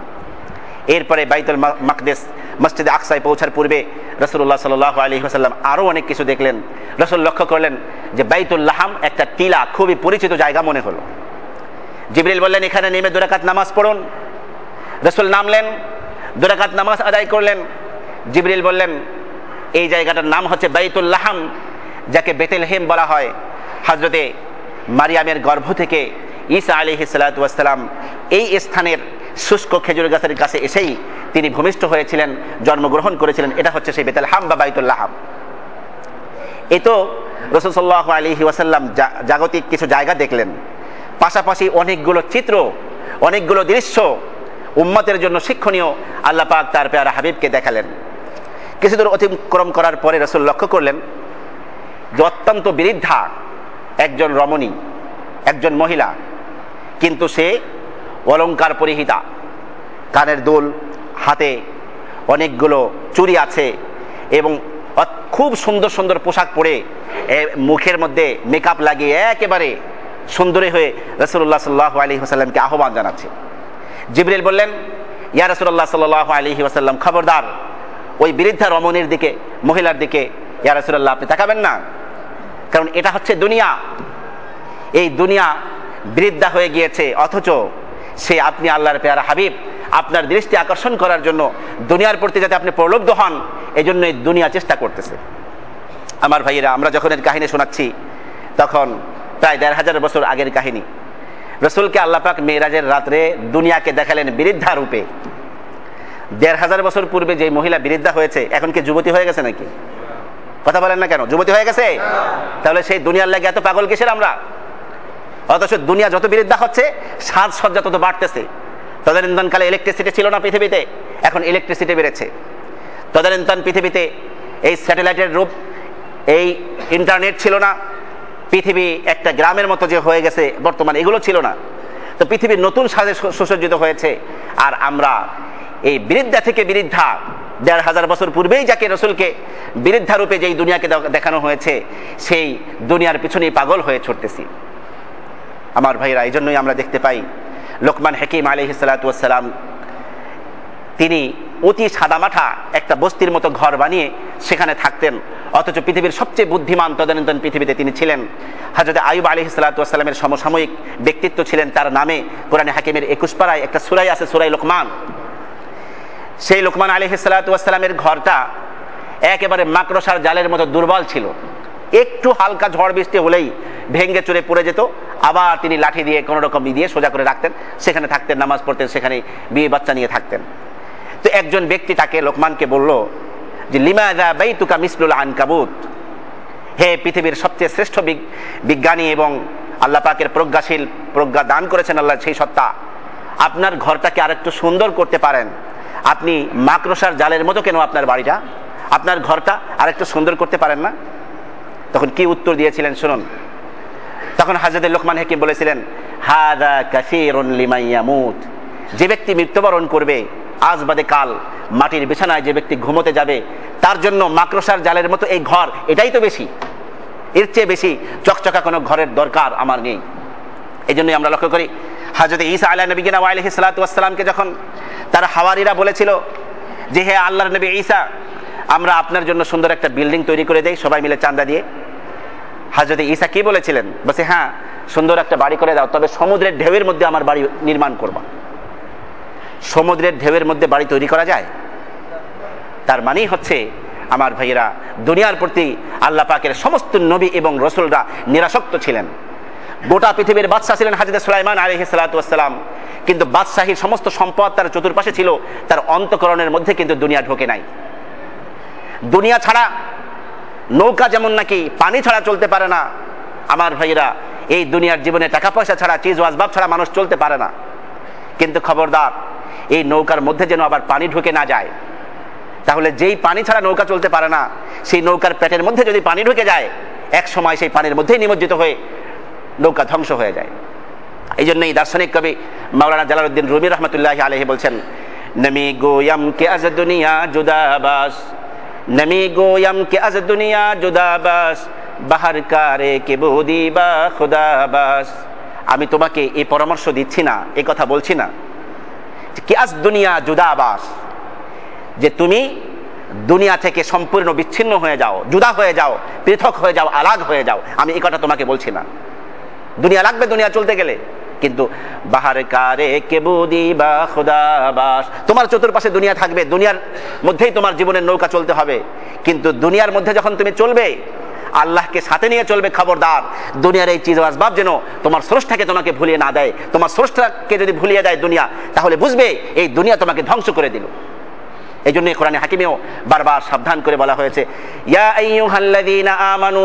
এরপরে বাইতুল মাকদেস মসজিদে আকসায় পৌঁছার পূর্বে রসুল্লাহ সাল আলী আসাল্লাম আরও অনেক কিছু দেখলেন। রসুল লক্ষ্য করলেন যে বাইতুল্লাহাম একটা টিলা, খুবই পরিচিত জায়গা মনে হলো। জিবরিল বললেন, এখানে নেমে দুরাকাত নামাজ পড়ুন। রসুল নামলেন, দুরাকাত নামাজ আদায় করলেন। জিবরিল বললেন, এই জায়গাটার নাম হচ্ছে বাইতুল্লাহাম যাকে বেতেলহেম বলা হয়। হজরতে মারিয়ামের গর্ভ থেকে ঈসা আলী সালাতাম এই স্থানের শুষ্ক খেজুর গাছের কাছে এসেই তিনি ভূমিষ্ঠ হয়েছিলেন, জন্মগ্রহণ করেছিলেন। এটা হচ্ছে সেই বেতাল হাম বা বাইতুল্লাহাম এ তো রসুল্লাহ আলী ওয়াসাল্লাম জাগতিক কিছু জায়গা দেখলেন। পাশাপাশি অনেকগুলো চিত্র, অনেকগুলো দৃশ্য উম্মতের জন্য শিক্ষণীয় আল্লাহ পাক তার পেয়ারা হাবিবকে দেখালেন। কিছু দূর অতিক্রম করার পরে রসুল লক্ষ্য করলেন যে অত্যন্ত বৃদ্ধা একজন রমণী, একজন মহিলা, কিন্তু সে অলঙ্কার পরিহিতা। কানের দোল, হাতে অনেকগুলো চুরি আছে এবং খুব সুন্দর সুন্দর পোশাক পরে মুখের মধ্যে মেকআপ লাগিয়ে একেবারে সুন্দরী হয়ে রসুল্লাহ সাল্লাহ আলী হাসাল্লামকে আহ্বান জানাচ্ছে। জিবরিল বললেন, ইয়া রসুল্লাহ সাল্লাহ আলী ওয়াসাল্লাম, খবরদার, ওই বৃদ্ধা রমণীর দিকে, মহিলার দিকে, ইয়া রসুল্লাহ আপনি তাকাবেন না। কারণ এটা হচ্ছে দুনিয়া। এই দুনিয়া বৃদ্ধা হয়ে গিয়েছে, অথচ সে আপনি আল্লাহর পেয়ারা হাবিব। আপনার দৃষ্টি আকর্ষণ করার জন্য দুনিয়ার প্রতি যাতে আপনি প্রলব্ধ হন এই জন্য এই দুনিয়া চেষ্টা করতেছে। আমার ভাইয়েরা, আমরা যখন এর কাহিনী শোনাচ্ছি, তখন প্রায় দেড় হাজার বছর আগের কাহিনী। রসুলকে আল্লাপাক মেয়েরাজের রাত্রে দুনিয়াকে দেখালেন বৃদ্ধা রূপে। দেড় হাজার বছর পূর্বে যে মহিলা বৃদ্ধা হয়েছে, এখন কি যুবতী হয়ে গেছে নাকি? কথা বলেন না কেন? যুবতী হয়ে গেছে? তাহলে সেই দুনিয়ার লাগে এত পাগল কিসের আমরা? অথচ দুনিয়া যত বিরুদ্ধা হচ্ছে, সাজসজ্জা তত বাড়তেছে। তদানীন্তনকালে ইলেকট্রিসিটি ছিল না পৃথিবীতে, এখন ইলেকট্রিসিটি বেড়েছে। তদানীন্তন পৃথিবীতে এই স্যাটেলাইটের রূপ, এই ইন্টারনেট ছিল না, পৃথিবী একটা গ্রামের মতো যে হয়ে গেছে, বর্তমানে এগুলো ছিল না। তো পৃথিবীর নতুন সাজে সুসজ্জিত হয়েছে, আর আমরা এই বিরুদ্ধা থেকে বিরুদ্ধা, দেড় হাজার বছর পূর্বেই যাকে রসুলকে বিরুদ্ধা রূপে যেই দুনিয়াকে দেখানো হয়েছে, সেই দুনিয়ার পিছনেই পাগল হয়ে ছুটতেছি। আমার ভাইরা, এই জন্যই আমরা দেখতে পাই লোকমান হাকিম আলি সালাতাম তিনি অতি সাদামাঠা একটা বস্তির মতো ঘর বানিয়ে সেখানে থাকতেন। অথচ পৃথিবীর সবচেয়ে বুদ্ধিমান তদানীন্তন পৃথিবীতে তিনি ছিলেন। হাজরত আয়ুব আলী সালাতামের সমসাময়িক ব্যক্তিত্ব ছিলেন তার নামে কোরআনে হাকিমের একুশ পাড়ায় একটা সুরাই আছে, সুরাই লোকমান। সেই লোকমান আলী সালাতামের ঘরটা একেবারে মাকড়সার জালের মতো দুর্বল ছিল। একটু হালকা ঝড় বৃষ্টি হলেই ভেঙ্গে চুরে পড়ে যেত। আবার তিনি লাঠি দিয়ে কোনো রকম দিয়ে সোজা করে রাখতেন। সেখানে থাকতেন, নামাজ পড়তেন, সেখানে বিয়ে বাচ্চা নিয়ে থাকতেন। তো একজন ব্যক্তি তাকে লোকমানকে বলল যে লিমাদা তুকা মিসলুল আনকাবুত? হে পৃথিবীর সবচেয়ে শ্রেষ্ঠ বিজ্ঞানী এবং আল্লাহ পাকের প্রজ্ঞাশীল, প্রজ্ঞা দান করেছেন আল্লাহ সেই সত্তা। আপনার ঘরটাকে আরেকটু সুন্দর করতে পারেন। আপনি মাকড়সার জালের মতো কেন আপনার বাড়িটা? আপনার ঘরটা আরেকটু সুন্দর করতে পারেন না? তখন কি উত্তর দিয়েছিলেন শুনুন। তখন হাজরত লোকমান হেকিম বলেছিলেন, হাদা কাসিরুন লিমাইয়ামুত যে ব্যক্তি মৃত্যুবরণ করবে, আজ বাদে কাল মাটির বিছানায় যে ব্যক্তি ঘুমোতে যাবে, তার জন্য মাকড়সার জালের মতো এই ঘর, এটাই তো বেশি। এর চেয়ে বেশি চকচকা কোনো ঘরের দরকার আমার নেই। এই জন্যই আমরা লক্ষ্য করি, হাজরত ঈসা আল্লাহ নবী গিনা আলহি সালাতামকে যখন তার হাওয়ারিরা বলেছিল যে, হে আল্লাহর নবী ঈসা, আমরা আপনার জন্য সুন্দর একটা বিল্ডিং তৈরি করে দেই, সবাই মিলে চান্দা দিয়ে। হাজরত ঈসা কি বলেছিলেন? বলছে হ্যাঁ সুন্দর একটা বাড়ি করে দাও, তবে সমুদ্রের ঢেউয়ের মধ্যে আমার বাড়ি নির্মাণ করবা। সমুদ্রের ঢেউয়ের মধ্যে বাড়ি তৈরি করা যায়? তার মানেই হচ্ছে, আমার ভাইয়েরা, দুনিয়ার প্রতি আল্লাহ পাকের সমস্ত নবী এবং রসুলরা নিরাসক্ত ছিলেন। গোটা পৃথিবীর বাদশাহ ছিলেন হাজিদ সুলাইমান আলহি সালাতাম কিন্তু বাদশাহীর সমস্ত সম্পদ তার চতুর্পাশে ছিল, তার অন্তকরণের মধ্যে কিন্তু দুনিয়া ঢোকে নাই। দুনিয়া ছাড়া নৌকা যেমন নাকি পানি ছাড়া চলতে পারে না। আমার ভাইয়েরা, এই দুনিয়ার জীবনে টাকা পয়সা ছাড়া, চিজ ওয়াজবাব ছাড়া মানুষ চলতে পারে না। কিন্তু খবরদার, এই নৌকার মধ্যে যেন আবার পানি ঢুকে না যায়। তাহলে যেই পানি ছাড়া নৌকা চলতে পারে না, সেই নৌকার পেটের মধ্যে যদি পানি ঢুকে যায়, এক সময় সেই পানির মধ্যেই নিমজ্জিত হয়ে নৌকা ধ্বংস হয়ে যায়। এই জন্যই দার্শনিক কবি মাওলানা জালালউদ্দিন রুমি রহমতুল্লাহ আলহি বলছেন, নমি গোয়ম কে আজ দুনিয়া জুদাবাস। কে আমি তোমাকে এই পরামর্শ দিচ্ছি না এই কথা বলছি না। কে আজ দুনিয়া জুদাবাস? যে তুমি দুনিয়া থেকে সম্পূর্ণ বিচ্ছিন্ন হয়ে যাও, জুদা হয়ে যাও, পৃথক হয়ে যাও, আলাগ হয়ে যাও, আমি এই কথা তোমাকে বলছি না। দুনিয়া লাগবে দুনিয়া চলতে গেলে। কিন্তু বাহার কারে কেবুদি বা খুদাবাস তোমার চতুর্পাশে দুনিয়া থাকবে, দুনিয়ার মধ্যেই তোমার জীবনের নৌকা চলতে হবে। কিন্তু দুনিয়ার মধ্যে যখন তুমি চলবে, আল্লাহকে সাথে নিয়ে চলবে খবরদার। দুনিয়ার এই চিজ আসবাব যেন তোমার স্রষ্টাকে তোমাকে ভুলিয়ে না দেয়, তোমার স্রষ্টাকে যদি ভুলিয়ে দেয় দুনিয়া, তাহলে বুঝবে এই দুনিয়া তোমাকে ধ্বংস করে দিল। এই জন্য কোরআনে হাকিমেও বারবার সাবধান করে বলা হয়েছে, ইয়া আমানু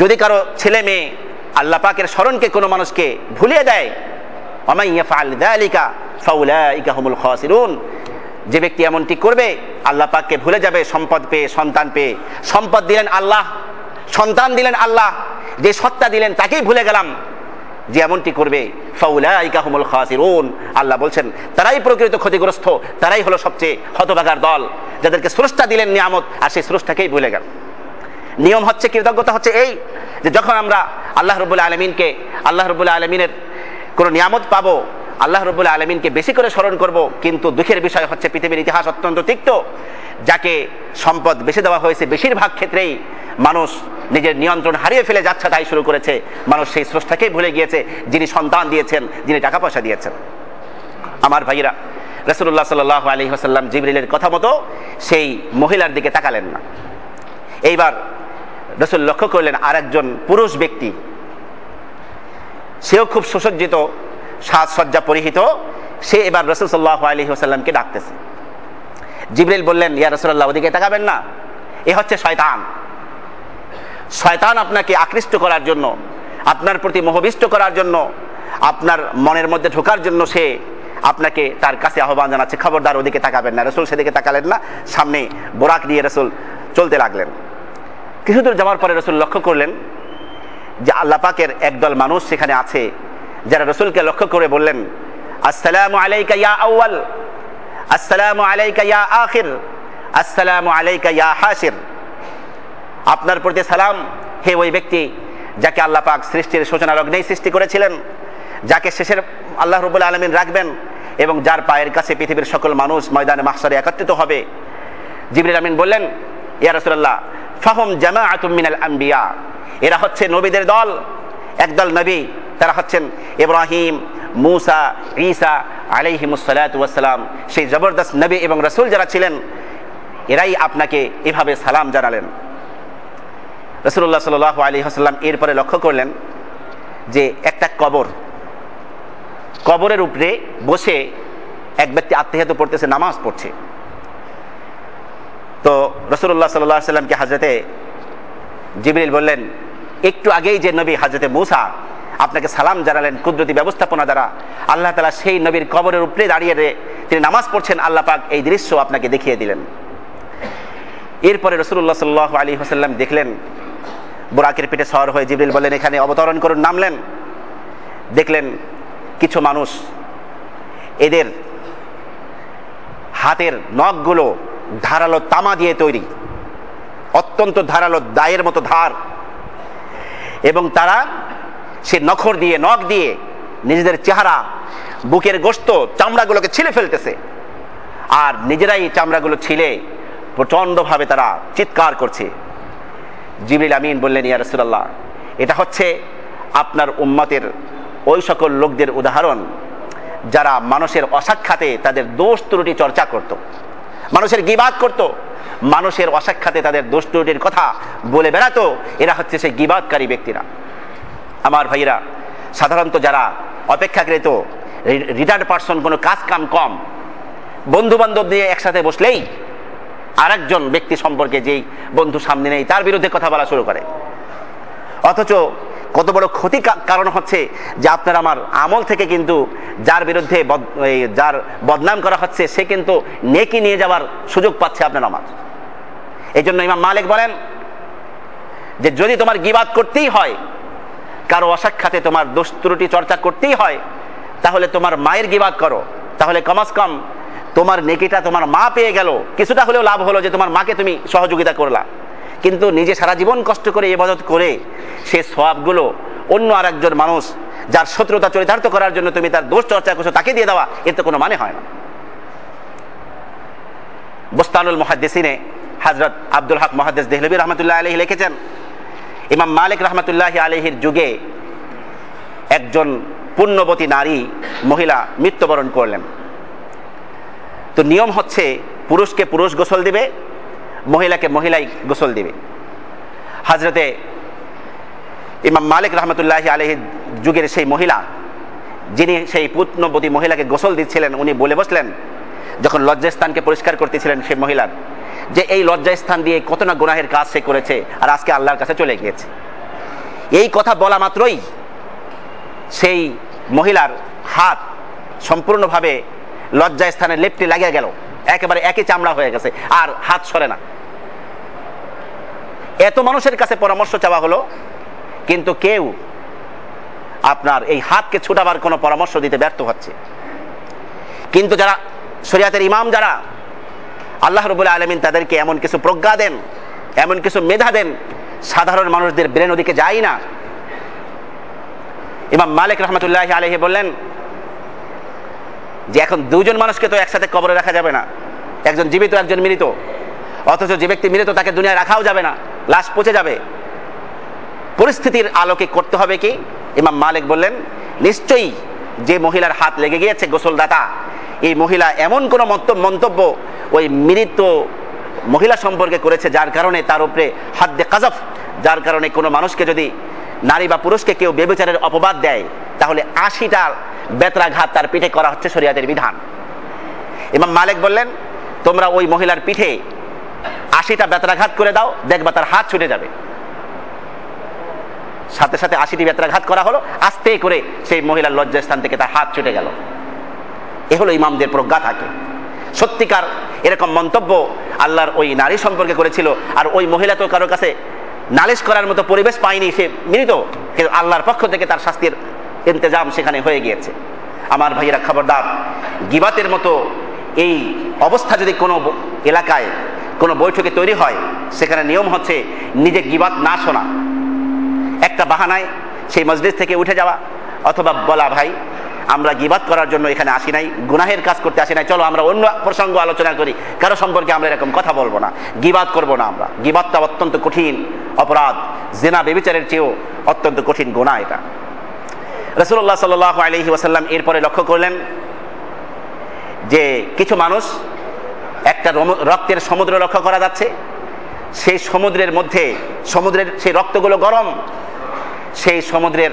যদি কারও ছেলে মেয়ে আল্লাহ পাকের স্মরণকে কোনো মানুষকে ভুলিয়ে দেয় যে ব্যক্তি এমনটি করবে, আল্লাহ পাককে ভুলে যাবে, সম্পদ পেয়ে সন্তান পেয়ে। সম্পদ দিলেন আল্লাহ, সন্তান দিলেন আল্লাহ, যে সত্তা দিলেন তাকেই ভুলে গেলাম, যে এমনটি করবে আল্লাহ বলছেন, তারাই প্রকৃত ক্ষতিগ্রস্ত, তারাই হলো সবচেয়ে হতভাগার দল, যাদেরকে স্রষ্টা দিলেন নিয়ামত, আর সেই স্রষ্টাকেই ভুলে গেল। নিয়ম হচ্ছে কৃতজ্ঞতা হচ্ছে এই যে যখন আমরা আল্লাহ রবুল্লা আলমিনকে, আল্লাহ রবুল্লা আলমিনের কোনো নিয়ামত পাবো, আল্লাহ রবুল্লা আলমিনকে বেশি করে স্মরণ করব, কিন্তু দুঃখের বিষয় হচ্ছে পৃথিবীর ইতিহাস অত্যন্ত তিক্ত, যাকে সম্পদ বেশি দেওয়া হয়েছে বেশিরভাগ ক্ষেত্রেই মানুষ নিজের নিয়ন্ত্রণ হারিয়ে ফেলে যাচ্ছে, তাই শুরু করেছে। মানুষ সেই স্রষ্টাকেই ভুলে গিয়েছে, যিনি সন্তান দিয়েছেন, যিনি টাকা পয়সা দিয়েছেন। আমার ভাইরা রসুল্লাহ সাল আলী হাসাল্লাম জিবরিলের কথা মতো সেই মহিলার দিকে তাকালেন না। এইবার রসুল লক্ষ্য করলেন আর একজন পুরুষ ব্যক্তি। সেও খুব সুসজ্জিত, সাজসজ্জা পরিহিত। সে এবার রসুল সাল্লাহ আলী হাসাল্লামকে ডাকতেছে। জিবরিল বললেন, ইয়া রসুল্লাহ ওদিকে তাকাবেন না। এ হচ্ছে শয়তান। শয়তান আপনাকে আকৃষ্ট করার জন্য, আপনার প্রতি মোহবিষ্ট করার জন্য, আপনার মনের মধ্যে ঢোকার জন্য সে আপনাকে তার কাছে আহ্বান জানাচ্ছে, খবরদার, ওদিকে তাকাবেন না। রসুল সেদিকে তাকালেন না, সামনে বোরাক নিয়ে রসুল চলতে লাগলেন। কিছুদূর যাওয়ার পরে রসুল লক্ষ্য করলেন যে আল্লাপাকের একদল মানুষ সেখানে আছে, যারা রসুলকে লক্ষ্য করে বললেন, আসসালামু আলাইকা ইয়া আউয়াল, আসসালামু আলাইকা ইয়া আখির, আসসালামু আলাইকা ইয়া হাসির। আপনার প্রতি সালাম, হে ওই ব্যক্তি যাকে আল্লাহ পাক সৃষ্টির সূচনা লগ্নেই সৃষ্টি করেছিলেন, যাকে শেষের আল্লাহ রবুল আলমিন রাখবেন এবং যার পায়ের কাছে পৃথিবীর সকল মানুষ ময়দানে মাহসারে একত্রিত হবে। জিবরিল আমিন বললেন, ইয়া রসুল্লাহ ফাহম জামা আতুমিনাল আম্বিয়া। এরা হচ্ছে নবীদের দল, একদল নবী, তারা হচ্ছেন ইব্রাহিম, মুসা, ঈসা আলাইহিমুসালাম সেই জবরদস্ত নবী এবং রসুল যারা ছিলেন, এরাই আপনাকে এভাবে সালাম জানালেন। রসুল্লাহ সাল আলী হাসাল্লাম এরপরে লক্ষ্য করলেন যে একটা কবর, কবরের উপরে বসে এক ব্যক্তি আত্মীয়ত পড়তেছে, নামাজ পড়ছে। তো রসুল্লাহ সাল্লাহ সাল্লামকে হাজরতে জিবরিল বললেন, একটু আগেই যে নবী হাজরতে মুসা আপনাকে সালাম জানালেন কুদরতি ব্যবস্থাপনা দ্বারা, আল্লাহ তালা সেই নবীর কবরের উপরে দাঁড়িয়ে তিনি নামাজ পড়ছেন, আল্লাহ পাক এই দৃশ্য আপনাকে দেখিয়ে দিলেন। এরপরে রসুল্লাহ সাল্লাহ আলী হাসাল্লাম দেখলেন, বোরাকের পিঠে শহর হয়ে জিবরিল বললেন, এখানে অবতরণ করুন। নামলেন। দেখলেন কিছু মানুষ, এদের হাতের নখগুলো ধারালো তামা দিয়ে তৈরি। অত্যন্ত ধারালো দায়ের মতো ধার। এবং তারা সে নখর দিয়ে, নখ দিয়ে নিজেদের চেহারা, বুকের গোস্ত চামড়াগুলোকে ছিলে ফেলতেছে। আর নিজেরাই চামড়াগুলো ছিলে, প্রচণ্ডভাবে তারা চিৎকার করছে। জিবরিল আমিন বললেন, ইয়া রসুল্লাহ এটা হচ্ছে আপনার উম্মতের ওই সকল লোকদের উদাহরণ যারা মানুষের অসাক্ষাতে তাদের দোষ ত্রুটি চর্চা করত। মানুষের গিবাদ করত। মানুষের অসাক্ষাতে তাদের দোষ ত্রুটির কথা বলে বেড়াতো, এরা হচ্ছে সেই গিবাদকারী ব্যক্তিরা আমার ভাইয়েরা, সাধারণত যারা অপেক্ষাকৃত রিটায়ার্ড পার্সন, কোনো কাজ কাম কম বন্ধু বান্ধব নিয়ে একসাথে বসলেই আরেকজন ব্যক্তি সম্পর্কে যেই বন্ধু সামনে নেই, তার বিরুদ্ধে কথা বলা শুরু করে অথচ কত বড় ক্ষতি কারণ হচ্ছে যে আপনার আমার আমল থেকে কিন্তু যার বিরুদ্ধে যার বদনাম করা হচ্ছে, সে কিন্তু নেকি নিয়ে যাওয়ার সুযোগ পাচ্ছে আপনার আমার এই জন্য ইমাম মালিক বলেন যে যদি তোমার গিবাদ করতেই হয়, কারও অসাক্ষাতে তোমার দোষ ত্রুটি চর্চা করতেই হয়, তাহলে তোমার মায়ের গিবাদ করো। তাহলে কমাস কম তোমার নেকিটা তোমার মা পেয়ে গেল। কিছুটা হলেও লাভ হলো যে তোমার মাকে তুমি সহযোগিতা করলা। কিন্তু নিজে সারা জীবন কষ্ট করে ইবাদত করে সে সবগুলো অন্য আর একজন মানুষ যার শত্রুতা চরিতার্থ করার জন্য তুমি তার দোষ চর্চা করছ, তাকে দিয়ে দেওয়া এর কোনো মানে হয় না। বোস্তানুল মহাদ্দেসিনে হাজরত আব্দুল হক মহাদ্দেস দেহলবী রহমতুল্লাহ আলহী লিখেছেন, ইমাম মালিক রহমতুল্লাহ আলহির যুগে একজন পুণ্যবতী নারী, মহিলা মৃত্যুবরণ করলেন। তো নিয়ম হচ্ছে পুরুষকে পুরুষ গোসল দিবে মহিলাকে মহিলাই গোসল দিবে। হাজরতে ইমাম মালিক রহমতুল্লাহ আলহী যুগের সেই মহিলা, যিনি সেই পুত্নবতী মহিলাকে গোসল দিচ্ছিলেন, উনি বলে বসলেন, যখন লজ্জাস্থানকে পরিষ্কার করতেছিলেন সেই মহিলার, যে এই লজ্জাস্থান দিয়ে কত না গুনাহের কাজ সে করেছে আর আজকে আল্লাহর কাছে চলে গিয়েছে। এই কথা বলা মাত্রই সেই মহিলার হাত সম্পূর্ণভাবে লজ্জা স্থানে লেপটে লাগিয়ে গেল। একেবারে একই চামড়া হয়ে গেছে, আর হাত সরে না। এত মানুষের কাছে পরামর্শ চাওয়া হলো, কিন্তু কেউ আপনার এই হাতকে ছুটাবার কোনো পরামর্শ দিতে ব্যর্থ হচ্ছে। কিন্তু যারা শরিয়াতের ইমাম যারা, আল্লাহ রবুল্লা আলমিন তাদেরকে এমন কিছু প্রজ্ঞা দেন, এমন কিছু মেধা দেন, সাধারণ মানুষদের ব্রেন ওদিকে যায় না। ইমাম মালিক রহমতুল্লাহ আলহি বললেন যে এখন দুজন মানুষকে তো একসাথে কবরে রাখা যাবে না। একজন জীবিত, একজন মৃত। অথচ যে ব্যক্তি মৃত তাকে দুনিয়ায় রাখাও যাবে না। লাশ পচে যাবে। পরিস্থিতির আলোকে করতে হবে কি? ইমাম মালিক বললেন, নিশ্চয়ই যে মহিলার হাত লেগে গিয়েছে গোসলদাতা, এই মহিলা এমন কোনো মন্তব্য ওই মৃত মহিলা সম্পর্কে করেছে যার কারণে তার উপরে হাদ্দে কাজফ যার কারণে কোনো মানুষকে যদি নারী বা পুরুষকে কেউ বেবিচারের অপবাদ দেয়, তাহলে আশিটা বেতরাঘাত তার পিঠে করা হচ্ছে শরিয়াতের বিধান। ইমাম মালিক বললেন, তোমরা ওই মহিলার পিঠে আশিটা বেতরাঘাত করে দাও, দেখবা তার হাত ছুটে যাবে। সাথে সাথে আশিটি বেতরাঘাত করা হলো, আস্তে করে সেই মহিলার লজ্জাস্থান থেকে তার হাত ছুটে গেল। এ হলো ইমামদের প্রজ্ঞা থাকে। সত্যিকার এরকম মন্তব্য আল্লাহর ওই নারী সম্পর্কে করেছিল, আর ওই মহিলা তো কারও কাছে নালিশ করার মতো পরিবেশ পায়নি, সে মৃত কিন্তু আল্লাহর পক্ষ থেকে তার শাস্তির ইন্তজাম সেখানে হয়ে গিয়েছে। আমার ভাইয়েরা, খবরদার, গিবাতের মতো এই অবস্থা যদি কোনো এলাকায় কোনো বৈঠকে তৈরি হয়, সেখানে নিয়ম হচ্ছে নিজে গিবাত না শোনা। একটা বাহানায় সেই মসজিদ থেকে উঠে যাওয়া, অথবা বলা, ভাই, আমরা গিবাদ করার জন্য এখানে আসি নাই, গুনাহের কাজ করতে আসি নাই, চলো আমরা অন্য প্রসঙ্গ আলোচনা করি। কারও সম্পর্কে আমরা এরকম কথা বলব না গিবাদ করব না আমরা। গিবাদটা অত্যন্ত কঠিন অপরাধ, জেনা বেবিচারের চেয়েও অত্যন্ত কঠিন গোনা এটা। রসুল্লাহ সাল আলহি ওয়াসাল্লাম এরপরে লক্ষ্য করলেন যে কিছু মানুষ একটা রক্তের সমুদ্র লক্ষ্য করা যাচ্ছে। সেই সমুদ্রের মধ্যে, সমুদ্রের সেই রক্তগুলো গরম, সেই সমুদ্রের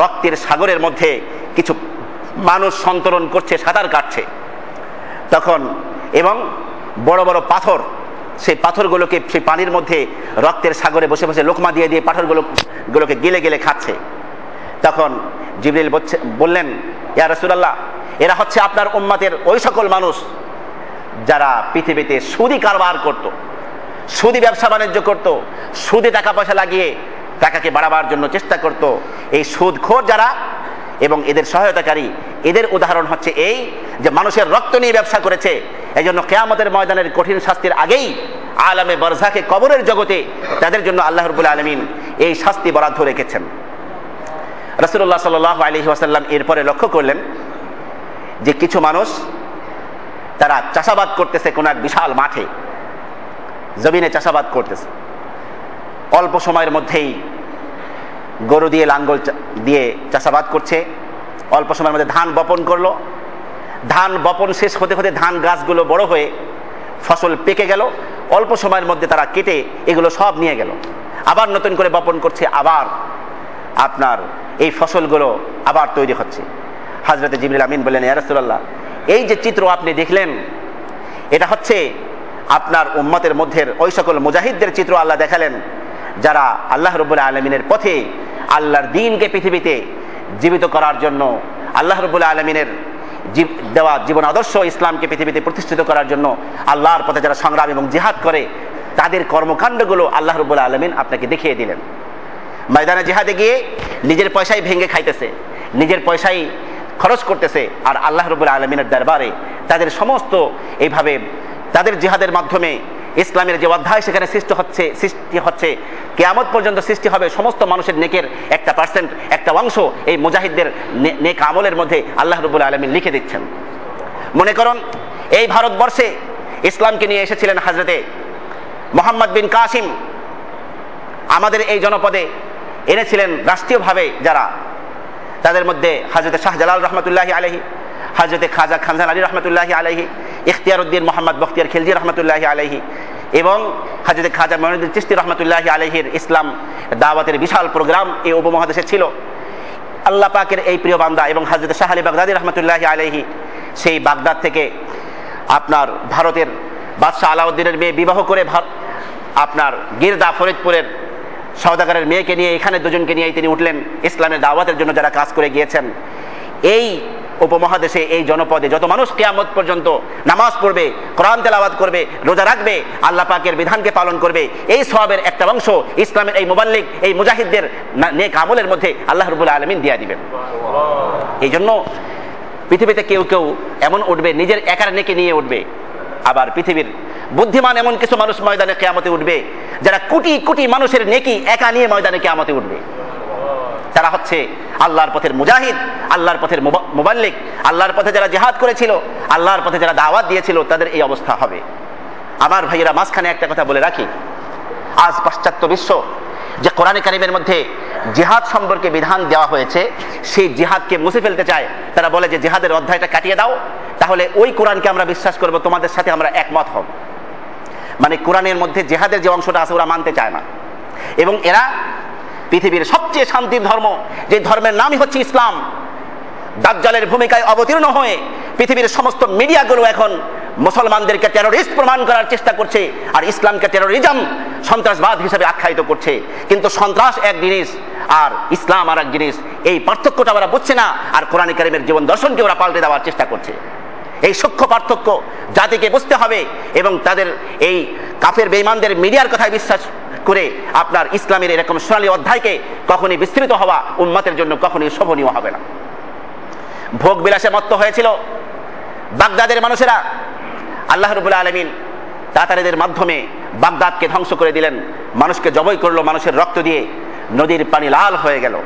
রক্তের সাগরের মধ্যে কিছু মানুষ সন্তরণ করছে, সাঁতার কাটছে। তখন এবং বড় বড় পাথর, সেই পাথরগুলোকে সেই পানির মধ্যে রক্তের সাগরে বসে বসে লোকমা দিয়ে দিয়ে পাথরগুলো, গুলোকে গেলে গেলে খাচ্ছে। তখন জিবরিল বললেন, ইয়া রসুলাল্লাহ, এরা হচ্ছে আপনার উম্মাতের ওই সকল মানুষ যারা পৃথিবীতে সুদি কারবার করত, সুদি ব্যবসা বাণিজ্য করত, সুদে টাকা পয়সা লাগিয়ে টাকাকে বাড়াবার জন্য চেষ্টা করত, এই সুদখোর যারা এবং এদের সহায়তাকারী, এদের উদাহরণ হচ্ছে এই যে মানুষের রক্ত নিয়ে ব্যবসা করেছে এই জন্য কেয়ামতের ময়দানের কঠিন শাস্তির আগেই আলামে বরজাকে কবরের জগতে তাদের জন্য আল্লাহ রবুল আলমিন এই শাস্তি বরাদ্দ রেখেছেন। রসুল্লাহ সাল আলহি ওয়াসাল্লাম এরপরে লক্ষ্য করলেন যে কিছু মানুষ তারা চাষাবাদ করতেছে কোনো এক বিশাল মাঠে। জমিনে চাষাবাদ করতেছে। অল্প সময়ের মধ্যেই গরু দিয়ে, লাঙ্গল দিয়ে চাষাবাদ করছে। অল্প সময়ের মধ্যে ধান বপন করল। ধান বপন শেষ হতে হতে ধান গাছগুলো বড় হয়ে ফসল পেকে গেল। অল্প সময়ের মধ্যে তারা কেটে এগুলো সব নিয়ে গেল। আবার নতুন করে বপন করছে। আবার আপনার এই ফসলগুলো আবার তৈরি হচ্ছে। হাজরতে জিবরুল আমিন বললেন ইয়ারসুল্লাহ এই যে চিত্র আপনি দেখলেন, এটা হচ্ছে আপনার উম্মতের মধ্যে ওই সকল মুজাহিদদের চিত্র আল্লাহ দেখালেন, যারা আল্লাহ রবুল্লা আলমিনের পথে আল্লাহর দিনকে পৃথিবীতে জীবিত করার জন্য, আল্লাহ রবুল্লা আলমিনের দেওয়া জীবন আদর্শ ইসলামকে পৃথিবীতে প্রতিষ্ঠিত করার জন্য আল্লাহর পথে যারা সংগ্রাম এবং জিহাদ করে, তাদের কর্মকাণ্ডগুলো আল্লাহ রবুল্লা আলমিন আপনাকে দেখিয়ে দিলেন। ময়দানে জিহাদে গিয়ে নিজের পয়সাই ভেঙে খাইতেছে, নিজের পয়সাই খরচ করতেছে আর আল্লাহ রবুল্লা আলমিনের দরবারে তাদের সমস্ত এইভাবে তাদের জিহাদের মাধ্যমে ইসলামের যে অধ্যায় সেখানে সৃষ্টি হচ্ছে সৃষ্টি হচ্ছে। কেয়ামত পর্যন্ত সৃষ্টি হবে সমস্ত মানুষের নেকের একটা পার্সেন্ট একটা অংশ এই মুজাহিদদের নেক আমলের মধ্যে আল্লাহ রবুল্লা আলমিন লিখে দিচ্ছেন। মনে করুন, এই ভারতবর্ষে ইসলামকে নিয়ে এসেছিলেন হাজরতে মোহাম্মদ বিন কাসিম। আমাদের এই জনপদে এনেছিলেন রাষ্ট্রীয়ভাবে যারা তাদের মধ্যে হাজরতে শাহজালাল রহমতুল্লাহি আলহী হজরতে খাজা খানজান আলী রহমতুল্লাহ আলহী ইখতিয়ার উদ্দিন মোহাম্মদ বখতিয়ার খিলজি রহমতুল্লাহ আলহী এবং হজরত খাজা মহিনুদ্দিন চিস্তি রহমতুল্লাহ আলহির ইসলাম দাওয়াতের বিশাল প্রোগ্রাম এই উপমহাদেশে ছিল। আল্লাহ পাকের এই প্রিয় বান্দা এবং হজরত শাহ আলী বাগদাদি রহমতুল্লাহ আলহী সেই বাগদাদ থেকে আপনার ভারতের বাদশাহ আলাউদ্দিনের মেয়ে বিবাহ করে আপনার গিরদা ফরিদপুরের সৌদাগরের মেয়েকে নিয়ে এখানে দুজনকে নিয়ে তিনি উঠলেন ইসলামের দাওয়াতের জন্য যারা কাজ করে গিয়েছেন। এই উপমহাদেশে এই জনপদে যত মানুষ কেয়ামত পর্যন্ত নামাজ পড়বে কোরআন তেলাওয়াত করবে রোজা রাখবে আল্লাহ পাকের বিধানকে পালন করবে এই সবের একটা অংশ ইসলামের এই মোবাল্লিক এই মুজাহিদদের নেক আমলের মধ্যে আল্লাহ রবুল্লা আলমিন দিয়া দিবেন। এই জন্য পৃথিবীতে কেউ কেউ এমন উঠবে নিজের একার নেকে নিয়ে উঠবে আবার পৃথিবীর বুদ্ধিমান এমন কিছু মানুষ ময়দানে কেয়ামতে উঠবে, যারা কোটি কোটি মানুষের নেকি একা নিয়ে ময়দানে কেয়ামতে উঠবে। তারা হচ্ছে আল্লাহর পথের মুজাহিদ, আল্লাহর পথের মোবাল্লিক, আল্লাহর পথে যারা জেহাদ করেছিল, আল্লাহর পথে যারা দাওয়াত দিয়েছিল, তাদের এই অবস্থা হবে। আমার ভাইয়েরা, মাঝখানে একটা কথা বলে রাখি। আজ পাশ্চাত্য বিশ্ব যে কোরআনে কারিমের মধ্যে জেহাদ সম্পর্কে বিধান দেওয়া হয়েছে, সেই জেহাদকে মুছে ফেলতে চায়, তারা বলে যে জেহাদের অধ্যায়টা কাটিয়ে দাও, তাহলে ওই কোরআনকে আমরা বিশ্বাস করব, তোমাদের সাথে আমরা একমত হব। মানে কোরআনের মধ্যে জেহাদের যে অংশটা আছে, ওরা মানতে চায় না। এবং এরা পৃথিবীর সবচেয়ে শান্তির ধর্ম, যে ধর্মের নামই হচ্ছে ইসলাম, দাজ্জালের ভূমিকায় অবতীর্ণ হয়ে পৃথিবীর সমস্ত মিডিয়াগুলো এখন মুসলমানদেরকে টেরোরিস্ট প্রমাণ করার চেষ্টা করছে, আর ইসলামকে টেরোরিজম সন্ত্রাসবাদ হিসেবে আখ্যায়িত করছে। কিন্তু সন্ত্রাস এক জিনিস, আর ইসলাম আর এক জিনিস। এই পার্থক্যটা ওরা বুঝছে না, আর কোরআন কারিমের জীবন দর্শনকে ওরা পাল্টে দেওয়ার চেষ্টা করছে। এই সূক্ষ্ম পার্থক্য জাতিকে বুঝতে হবে এবং তাদের এই কাফের বেইমানদের মিডিয়ার কথায় বিশ্বাস করে আপনার ইসলামের এরকম সোনালী অধ্যায়কে কখনই বিস্তৃত হওয়া উন্মতের জন্য কখনই শোভনীয় হবে না। ভোগ বিলাসে মত্ত হয়েছিল। বাগদাদের মানুষেরা আল্লাহ রবুল্লা আলমিন তাতারিদের মাধ্যমে বাগদাদকে ধ্বংস করে দিলেন। মানুষকে জবই করল, মানুষের রক্ত দিয়ে নদীর পানি লাল হয়ে গেল।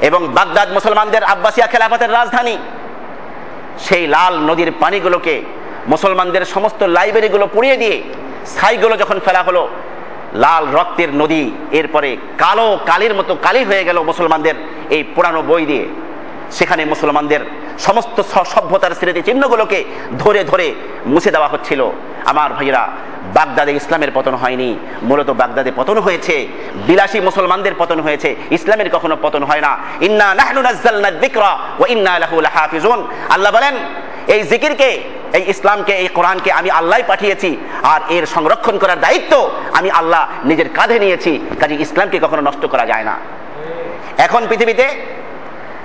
এবং বাগদাদ মুসলমানদের আব্বাসিয়া খেলাফতের রাজধানী সেই লাল নদীর পানিগুলোকে মুসলমানদের সমস্ত লাইব্রেরিগুলো পুড়িয়ে দিয়ে ছাইগুলো যখন ফেলা হলো, লাল রক্তের নদী এরপরে কালো কালির মতো কালি হয়ে গেল মুসলমানদের এই পুরানো বই দিয়ে। সেখানে মুসলমানদের সমস্ত সভ্যতার স্মৃতি চিহ্নগুলোকে ধরে ধরে মুছে দেওয়া হচ্ছিল। আমার ভাইয়েরা বাগদাদে ইসলামের পতন হয়নি। মূলত বাগদাদে পতন হয়েছে। বিলাসী মুসলমানদের পতন হয়েছে। ইসলামের কখনো পতন হয় না। ইন্না নাহনু নাজ্জালনা যিকরা ওয়া ইন্না লাহু লাহাফিজুন। আল্লাহ বলেন, এই জিকিরকে, এই ইসলামকে, এই কোরআনকে আমি আল্লাহ পাঠিয়েছি। আর এর সংরক্ষণ করার দায়িত্ব আমি আল্লাহ নিজের কাঁধে নিয়েছি। কাজে ইসলামকে কখনো নষ্ট করা যায় না। এখন পৃথিবীতে,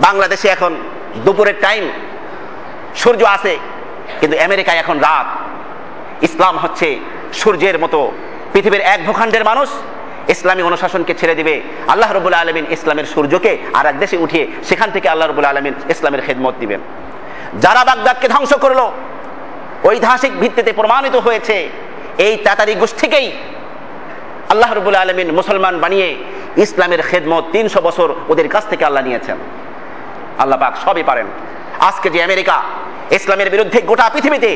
বাংলাদেশে এখন দুপুরের টাইম, সূর্য আছে, কিন্তু আমেরিকায় এখন রাত। ইসলাম হচ্ছে সূর্যের মতো পৃথিবীর এক ভূখণ্ডের মানুষ ইসলামী অনুশাসনকে ছেড়ে দিবে। আল্লাহ রবুল্লা আলমিন ইসলামের সূর্যকে আর এক দেশে উঠিয়ে সেখান থেকে আল্লাহ রবুল্লা আলমিন ইসলামের খেদমত দিবেন। যারা বাগদাদকে ধ্বংস করল, ঐতিহাসিক ভিত্তিতে প্রমাণিত হয়েছে, এই তাতারি গোষ্ঠীকেই আল্লাহ রবুল্লা আলমিন মুসলমান বানিয়ে ইসলামের খেদমত তিনশো বছর ওদের কাছ থেকে আল্লাহ নিয়েছেন। আল্লাহ পাক সবই পারেন। আজকে যে আমেরিকা ইসলামের বিরুদ্ধে গোটা পৃথিবীতে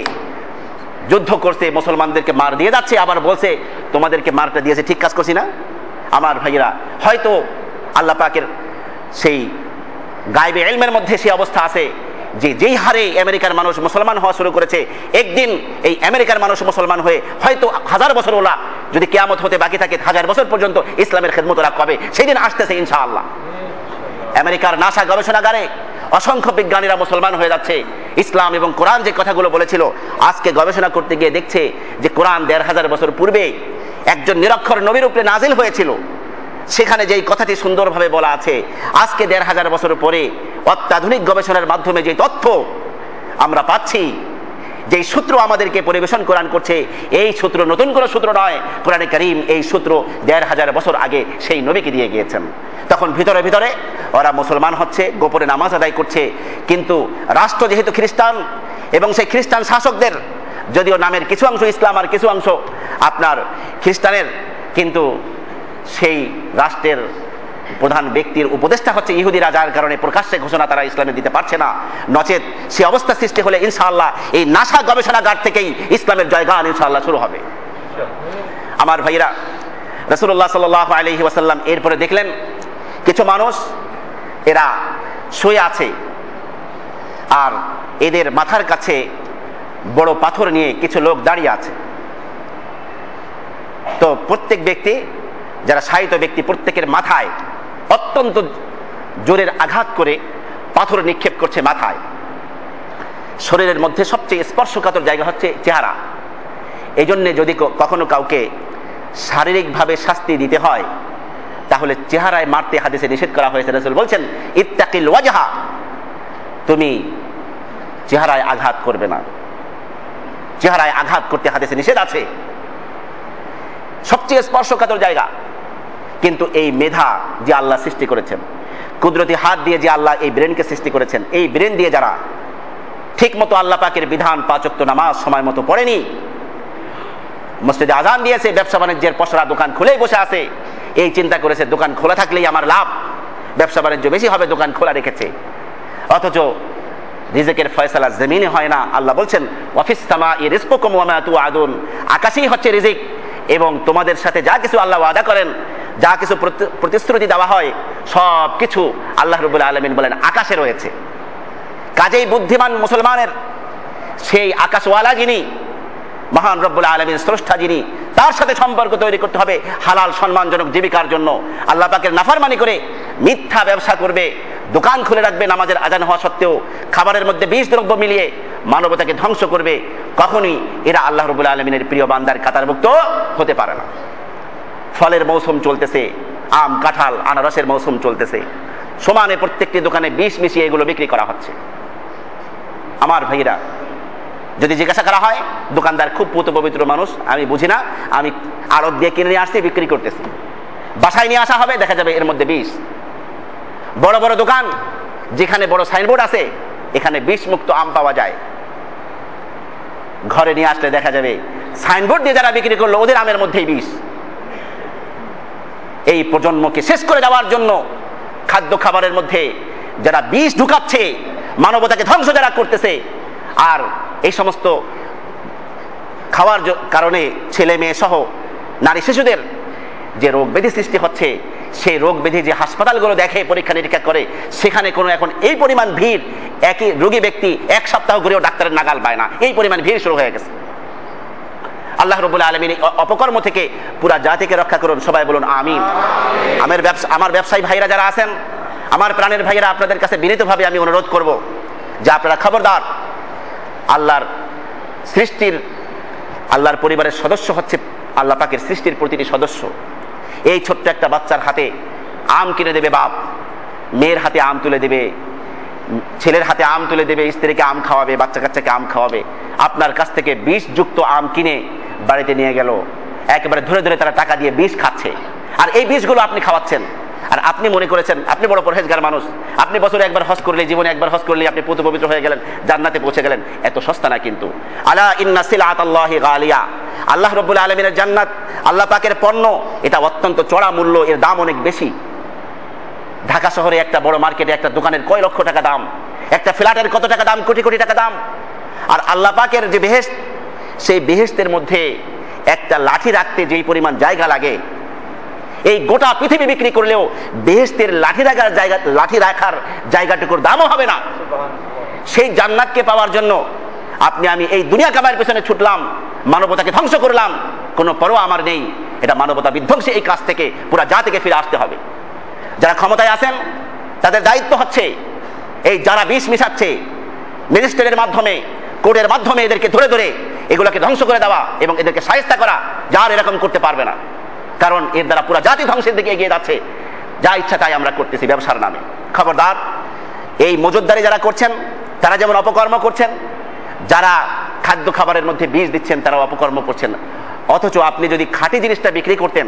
যুদ্ধ করছে, মুসলমানদেরকে মার দিয়ে যাচ্ছে, আবার বলছে, তোমাদেরকে মারটা দিয়েছে, ঠিক কাজ করছি না? আমার ভাইয়েরা, হয়তো আল্লাহ পাকের সেই গাইবে এলমের মধ্যে সেই অবস্থা আছে, যে যেই হারে আমেরিকার মানুষ মুসলমান হওয়া শুরু করেছে, একদিন এই আমেরিকার মানুষ মুসলমান হয়ে হয়তো হাজার বছর ওলা যদি কেয়ামত হতে বাকি থাকে, হাজার বছর পর্যন্ত ইসলামের খেদমত ওরা কবে সেই দিন আসতেছে ইনশাআল্লাহ। আমেরিকার নাসা গবেষণাগারে অসংখ্য বিজ্ঞানীরা মুসলমান হয়ে যাচ্ছে ইসলাম এবং কোরআন যে কথাগুলো বলেছিল, আজকে গবেষণা করতে গিয়ে দেখছে যে কোরআন দেড় হাজার বছর পূর্বে একজন নিরক্ষর নবীর উপরে নাজিল হয়েছিল। সেখানে যেই কথাটি সুন্দরভাবে বলা আছে, আজকে দেড় হাজার বছর পরে অত্যাধুনিক গবেষণার মাধ্যমে যে তথ্য আমরা পাচ্ছি যেই সূত্র আমাদেরকে পরিবেশন কোরআন করছে, এই সূত্র নতুন কোনো সূত্র নয়। কোরআনে করিম এই সূত্র দেড় হাজার বছর আগে সেই নবীকে দিয়ে গিয়েছেন। তখন ভিতরে ভিতরে ওরা মুসলমান হচ্ছে, গোপনে নামাজ আদায় করছে। কিন্তু রাষ্ট্র যেহেতু খ্রিস্টান এবং সেই খ্রিস্টান শাসকদের, যদিও নামের কিছু অংশ ইসলাম আর কিছু অংশ আপনার খ্রিস্টানের, কিন্তু সেই রাষ্ট্রের প্রধান ব্যক্তির উপদেষ্টা হচ্ছে ইহুদি রাজার কারণে প্রকাশ্যে ঘোষণা তারা ইসলামে দিতে পারছে না। নচেত সে অবস্থা সৃষ্টি হলে ইনশাআল্লাহ এই নাসা গবেষণাগার থেকেই ইসলামের জয়গান ইনশাআল্লাহ শুরু হবে। আমার ভাইরা রসুল্লাহ সাল আলহি ওয়াসাল্লাম এরপরে দেখলেন কিছু মানুষ এরা শুয়ে আছে আর এদের মাথার কাছে বড় পাথর নিয়ে কিছু লোক দাঁড়িয়ে আছে। তো প্রত্যেক ব্যক্তি, যারা সাহিত্য ব্যক্তি, প্রত্যেকের মাথায় অত্যন্ত জোরের আঘাত করে পাথর নিক্ষেপ করছে মাথায়। শরীরের মধ্যে সবচেয়ে স্পর্শকাতর জায়গা হচ্ছে চেহারা। এই জন্যে যদি কখনো কাউকে শারীরিকভাবে শাস্তি দিতে হয়, তাহলে চেহারায় মারতে হাদিসে নিষেধ করা হয়েছে। রসুল বলছেন, ইত্তাকিল ওয়াজাহা। তুমি চেহারায় আঘাত করবে না। চেহারায় আঘাত করতে হাদিসে নিষেধ আছে। সবচেয়ে স্পর্শকাতর জায়গা কিন্তু এই মেধা যে আল্লাহ সৃষ্টি করেছেন, কুদরতি হাত দিয়ে যে আল্লাহ এই ব্রেনকে সৃষ্টি করেছেন, এই ব্রেন দিয়ে যারা ঠিক মতো আল্লাহ পাকের বিধান পাচক্ত নামাজ সময় মতো পড়েনি, মসজিদে আজান দিয়েছে, ব্যবসা বাণিজ্যের পসরা দোকান খুলেই বসে আছে, এই চিন্তা করেছে, দোকান খোলা থাকলেই আমার লাভ। ব্যবসা বাণিজ্য বেশি হবে, দোকান খোলা রেখেছে। অথচ রিজেকের ফয়সালা জমিনে হয় না। আল্লাহ বলছেন অফিস তামা ই রিস্পকুম ওয়া মা তুআদুন। আকাশেই হচ্ছে রিজিক এবং তোমাদের সাথে যা কিছু আল্লাহ আদা করেন যা কিছু প্রতিশ্রুতি দেওয়া হয়, সব কিছু আল্লাহ রবুল আলমিন বলেন, আকাশে রয়েছে। কাজেই বুদ্ধিমান মুসলমানের সেই আকাশওয়ালা যিনি, মহান রব্বুল আলমীর স্রষ্টা যিনি, তার সাথে সম্পর্ক তৈরি করতে হবে হালাল সম্মানজনক জীবিকার জন্য। আল্লাহ পাকের নাফারমানি করে মিথ্যা ব্যবসা করবে, দোকান খুলে রাখবে নামাজের আজান হওয়া সত্ত্বেও, খাবারের মধ্যে বিষ দ্রব্য মিলিয়ে মানবতাকে ধ্বংস করবে, কখনই এরা আল্লাহ রবুল আলমিনের প্রিয় বান্দার কাতারভুক্ত হতে পারে না। ফলের মৌসুম চলতেছে, আম, কাঁঠাল, আনারসের মৌসুম চলতেছে। সমানে প্রত্যেকটি দোকানে বিষ মিশিয়ে এগুলো বিক্রি করা হচ্ছে। আমার ভাইরা যদি জিজ্ঞাসা করা হয়, দোকানদার খুব পুত পবিত্র মানুষ, আমি বুঝি না, আমি আড়ত দিয়ে কিনে নিয়ে আসছি, বিক্রি করতেছি। বাসায় নিয়ে আসা হবে, দেখা যাবে এর মধ্যে বিষ। বড় বড় দোকান, যেখানে বড় সাইনবোর্ড আছে, এখানে বিষ মুক্ত আম পাওয়া যায়। ঘরে নিয়ে আসলে দেখা যাবে, সাইনবোর্ড দিয়ে যারা বিক্রি করল, ওদের আমের মধ্যেই বিষ। এই প্রজন্মকে শেষ করে দেওয়ার জন্য খাদ্য খাবারের মধ্যে যারা বিষ ঢুকাচ্ছে, মানবতাকে ধ্বংস যারা করতেছে, আর এই সমস্ত খাওয়ার কারণে ছেলে মেয়ে সহ নারী শিশুদের যে রোগ ব্যাধি সৃষ্টি হচ্ছে, সেই রোগ ব্যাধি যে হাসপাতালগুলো দেখে, পরীক্ষা নিরীক্ষা করে, সেখানে কোনো এখন এই পরিমাণ ভিড়, একই রোগী ব্যক্তি এক সপ্তাহ ঘুরেও ডাক্তারের নাগাল পায় না। এই পরিমাণ ভিড় শুরু হয়ে গেছে। আল্লাহ রবুল্লা আলমিন অপকর্ম থেকে পুরা জাতিকে রক্ষা করুন, সবাই বলুন, আমিন। আমার ব্যবসা, আমার ব্যবসায়ী ভাইরা যারা আছেন, আমার প্রাণের ভাইয়েরা আপনাদের কাছে বিনীতভাবে আমি অনুরোধ করব যে আপনারা খবরদার, আল্লাহর সৃষ্টির, আল্লাহর পরিবারের সদস্য হচ্ছে আল্লাহ পাকের সৃষ্টির প্রতিটি সদস্য। এই ছোট্ট একটা বাচ্চার হাতে আম কিনে দেবে বাপ, মেয়ের হাতে আম তুলে দেবে। ছেলের হাতে আম তুলে দেবে, স্ত্রীকে আম খাওয়াবে, বাচ্চা কাচ্চাকে আম খাওয়াবে। আপনার কাছ থেকে বিষযুক্ত আম কিনে বাড়িতে নিয়ে গেল। একেবারে ধরে ধরে তারা টাকা দিয়ে বিষ খাচ্ছে। আর এই বিষগুলো আপনি খাওয়াচ্ছেন। আর আপনি মনে করেছেন, আপনি বড় পরহেজগার মানুষ। আপনি বছরে একবার হজ করলে, জীবনে একবার হজ করলে আপনি পুত পবিত্র হয়ে গেলেন, জান্নাতে পৌঁছে গেলেন। এত সস্তা না কিন্তু। আলা ইন্না সিলাত আল্লাহি গালিয়া। আল্লাহ রব্বুল আলমিনের জান্নাত, আল্লাহ পাকের পণ্য, এটা অত্যন্ত চড়া মূল্য, এর দাম অনেক বেশি। ঢাকা শহরে একটা বড় মার্কেটে একটা দোকানের কয় লক্ষ টাকা দাম? একটা ফ্ল্যাটের কত টাকা দাম? কোটি কোটি টাকা দাম। আর আল্লাহ পাকের যে বেহেস্ত সেই বেহেস্তের মধ্যে একটা লাঠি রাখতে যেই পরিমাণ জায়গা লাগে, এই গোটা পৃথিবী বিক্রি করলেও বেহেস্তের লাঠি রাখার জায়গা, লাঠি রাখার জায়গাটুকুর দামও হবে না। সেই জান্নাতকে পাওয়ার জন্য আপনি, আমি এই দুনিয়া কামার পেছনে ছুটলাম, মানবতাকে ধ্বংস করলাম, কোনো পরোয়া আমার নেই। এটা মানবতা বিধ্বংসী এই কাজ থেকে, পুরা জাতিকে ফিরে আসতে হবে। যারা ক্ষমতায় আছেন, তাদের দায়িত্ব হচ্ছে এই যারা বিষ মিশাচ্ছে, ম্যাজিস্ট্রেটের মাধ্যমে, কোর্টের মাধ্যমে এদেরকে ধরে ধরে এগুলোকে ধ্বংস করে দেওয়া এবং এদেরকে সাহেস্তা করা, যার এরকম করতে পারবে না। কারণ এর দ্বারা পুরো জাতি ধ্বংসের দিকে এগিয়ে যাচ্ছে। যা ইচ্ছা তাই আমরা করতেছি ব্যবসার নামে। খবরদার, এই মজুদদারি যারা করছেন, তারা যেমন অপকর্ম করছেন, যারা খাদ্য খাবারের মধ্যে বীজ দিচ্ছেন তারা অপকর্ম করছেন। অথচ আপনি যদি খাঁটি জিনিসটা বিক্রি করতেন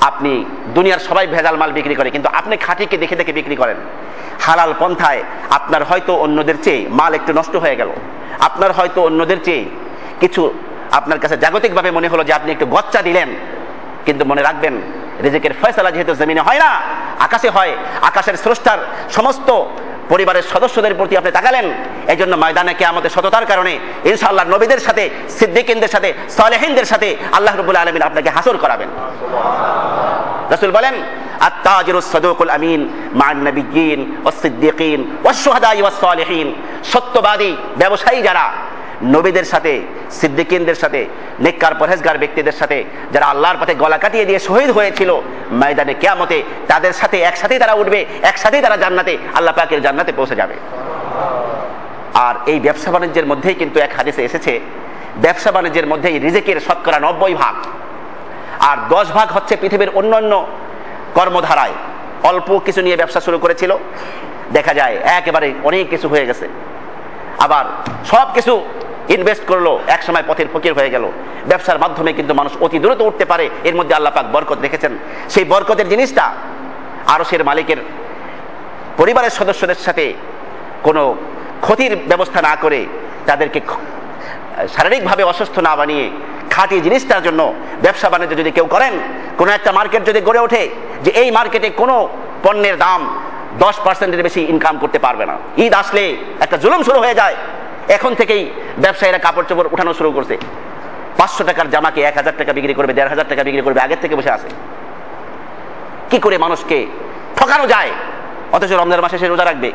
আপনি দুনিয়ার সবাই ভেজাল মাল বিক্রি করে, কিন্তু আপনি খাঁটিকে দেখে দেখে বিক্রি করেন। হালাল পন্থায় আপনার হয়তো অন্যদের চেয়ে মাল একটু নষ্ট হয়ে গেল। আপনার হয়তো অন্যদের চেয়ে কিছু আপনার কাছে জাগতিকভাবে মনে হলো যে আপনি একটু গচ্চা দিলেন, কিন্তু মনে রাখবেন, রিজিকের ফয়সালা যেহেতু জমিনে হয় না, আকাশে হয়, আকাশের স্রষ্টার সমস্ত পরিবারের সদস্যদের প্রতি আপনি তাকালেন এই জন্য ময়দানে কে আমাদের সততার কারণে ইনশাআল্লাহ নবীদের সাথে, সিদ্দিকিনদের সাথে, সালেহিনদের সাথে আল্লাহ রবুল আলমিন আপনাকে হাসর করাবেন। রসুল বলেন আমিন মান সত্যবাদী ব্যবসায়ী যারা নবীদের সাথে, সিদ্দিকিনদের সাথে, নেককার পরহেজগার ব্যক্তিদের সাথে, যারা আল্লাহর পথে গলা কাটিয়ে দিয়ে শহীদ হয়েছিল, ময়দানে কেয়ামতে তাদের সাথে একসাথেই তারা উঠবে, একসাথেই তারা জান্নাতে, আল্লাহ পাকের জান্নাতে পৌঁছে যাবে। আর এই ব্যবসা বাণিজ্যের মধ্যেই কিন্তু এক হাদিসে এসেছে, ব্যবসা বাণিজ্যের মধ্যেই রিজেকের শতকরা নব্বই ভাগ। আর দশ ভাগ হচ্ছে পৃথিবীর অন্যান্য কর্মধারায়। অল্প কিছু নিয়ে ব্যবসা শুরু করেছিল, দেখা যায় একেবারে অনেক কিছু হয়ে গেছে। আবার সব কিছু ইনভেস্ট করল এক সময় পথের ফকির হয়ে গেল। ব্যবসার মাধ্যমে কিন্তু মানুষ অতি দ্রুত উঠতে পারে, এর মধ্যে আল্লাহ পাক বরকত রেখেছেন। সেই বরকতের জিনিসটা আরসের মালিকের পরিবারের সদস্যদের সাথে কোনো ক্ষতির ব্যবস্থা না করে তাদেরকে শারীরিকভাবে অসুস্থ না বানিয়ে খাঁটি জিনিসটার জন্য ব্যবসা বাণিজ্য যদি কেউ করেন, কোনো একটা মার্কেট যদি গড়ে ওঠে, যে এই মার্কেটে কোনো পণ্যের দাম দশ পার্সেন্টের বেশি ইনকাম করতে পারবে না। ঈদ আসলে একটা জুলুম শুরু হয়ে যায়। এখন থেকেই ব্যবসায়ীরা কাপড় চোপড় উঠানো শুরু করছে। পাঁচশো টাকার জামাকে এক হাজার টাকা বিক্রি করবে, দেড় হাজার টাকা বিক্রি করবে, আগের থেকে বসে আছে। কি করে মানুষকে ঠকানো যায়? অথচ রমজান মাসে সে রোজা রাখবে,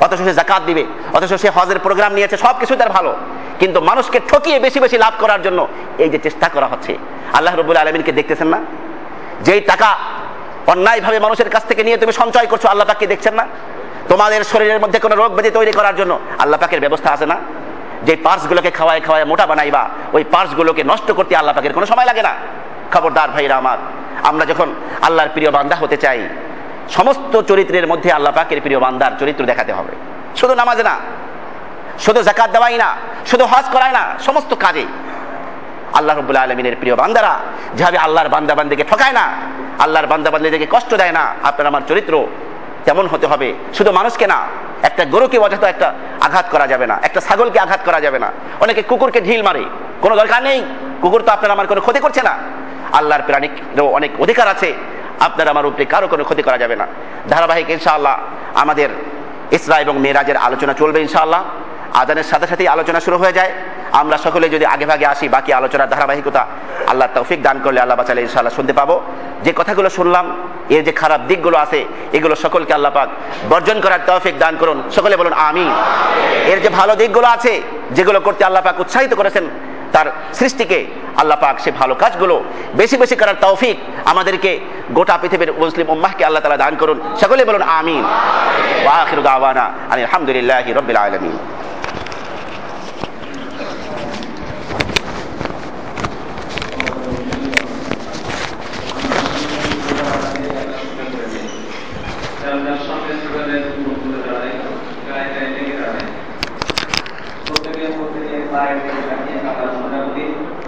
অথচ সে জাকাত দিবে, অথচ সে হজের প্রোগ্রাম নিয়েছে সব কিছু তার ভালো। কিন্তু মানুষকে ঠকিয়ে বেশি বেশি লাভ করার জন্য এই যে চেষ্টা করা হচ্ছে, আল্লাহ রবুল আলমিনকে দেখতেছেন না? যেই টাকা অন্যায়ভাবে মানুষের কাছ থেকে নিয়ে তুমি সঞ্চয় করছ, আল্লাহ পাককে দেখছেন না? তোমাদের শরীরের মধ্যে কোনো রোগ ব্যাধি তৈরি করার জন্য আল্লাহ পাকের ব্যবস্থা আছে না? যে পার্সগুলোকে খাওয়ায় খাওয়ায় মোটা বানাইবা, ওই পার্সগুলোকে নষ্ট করতে আল্লাহ পাকের কোনো সময় লাগে না। খবরদার ভাইরা আমার, আমরা যখন আল্লাহর প্রিয় বান্দা হতে চাই, সমস্ত চরিত্রের মধ্যে আল্লাহ পাকের প্রিয় বান্দার চরিত্র দেখাতে হবে। শুধু নামাজে না, শুধু জাকাত দেওয়াই না, শুধু হজ করায় না, সমস্ত কাজে। আল্লাহ রবুল্লা আলমিনের প্রিয় বান্দারা, যেভাবে আল্লাহর বান্দাবান্দিকে ঠকায় না, আল্লাহর বান্দা বান্দিদেরকে কষ্ট দেয় না, আপনার আমার চরিত্র তেমন হতে হবে? শুধু মানুষকে না, একটা গরুকে অযথা একটা আঘাত করা যাবে না, একটা ছাগলকে আঘাত করা যাবে না। অনেকে কুকুরকে ঢিল মারে, কোনো দরকার নেই। কুকুর তো আপনার আমার কোনো ক্ষতি করছে না। আল্লাহর প্রাণীরও অনেক অধিকার আছে, আপনার আমার উপরে কারও কোনো ক্ষতি করা যাবে না। ধারাবাহিক ইনশাআল্লাহ আমাদের ইসরা এবং মেয়েরাজের আলোচনা চলবে ইনশাআল্লাহ। আদানের সাথে সাথেই আলোচনা শুরু হয়ে যায়। আমরা সকলে যদি আগে ভাগে আসি, বাকি আলোচনার ধারাবাহিকতা আল্লাহ তৌফিক দান করলে আল্লাহ বাঁচালে ইনশাআল্লাহ শুনতে পাবো। যে কথাগুলো শুনলাম, এর যে খারাপ দিকগুলো আছে, এগুলো সকলকে আল্লাহ পাক বর্জন করার তৌফিক দান করুন। সকলে বলুন আমি এর যে ভালো দিকগুলো আছে, যেগুলো করতে আল্লাহ পাক উৎসাহিত করেছেন, তার সৃষ্টিকে আল্লাহ পাক সে ভালো কাজগুলো বেশি বেশি করার তৌফিক আমাদেরকে গোটা পৃথিবীর মুসলিম উম্মাহকে আল্লাহ তালা দান করুন। সকলে বলুন, আমিন। আলহামদুলিল্লাহ রবিল আলমিন। প্রত্যেকে প্রত্যেকে পায়ের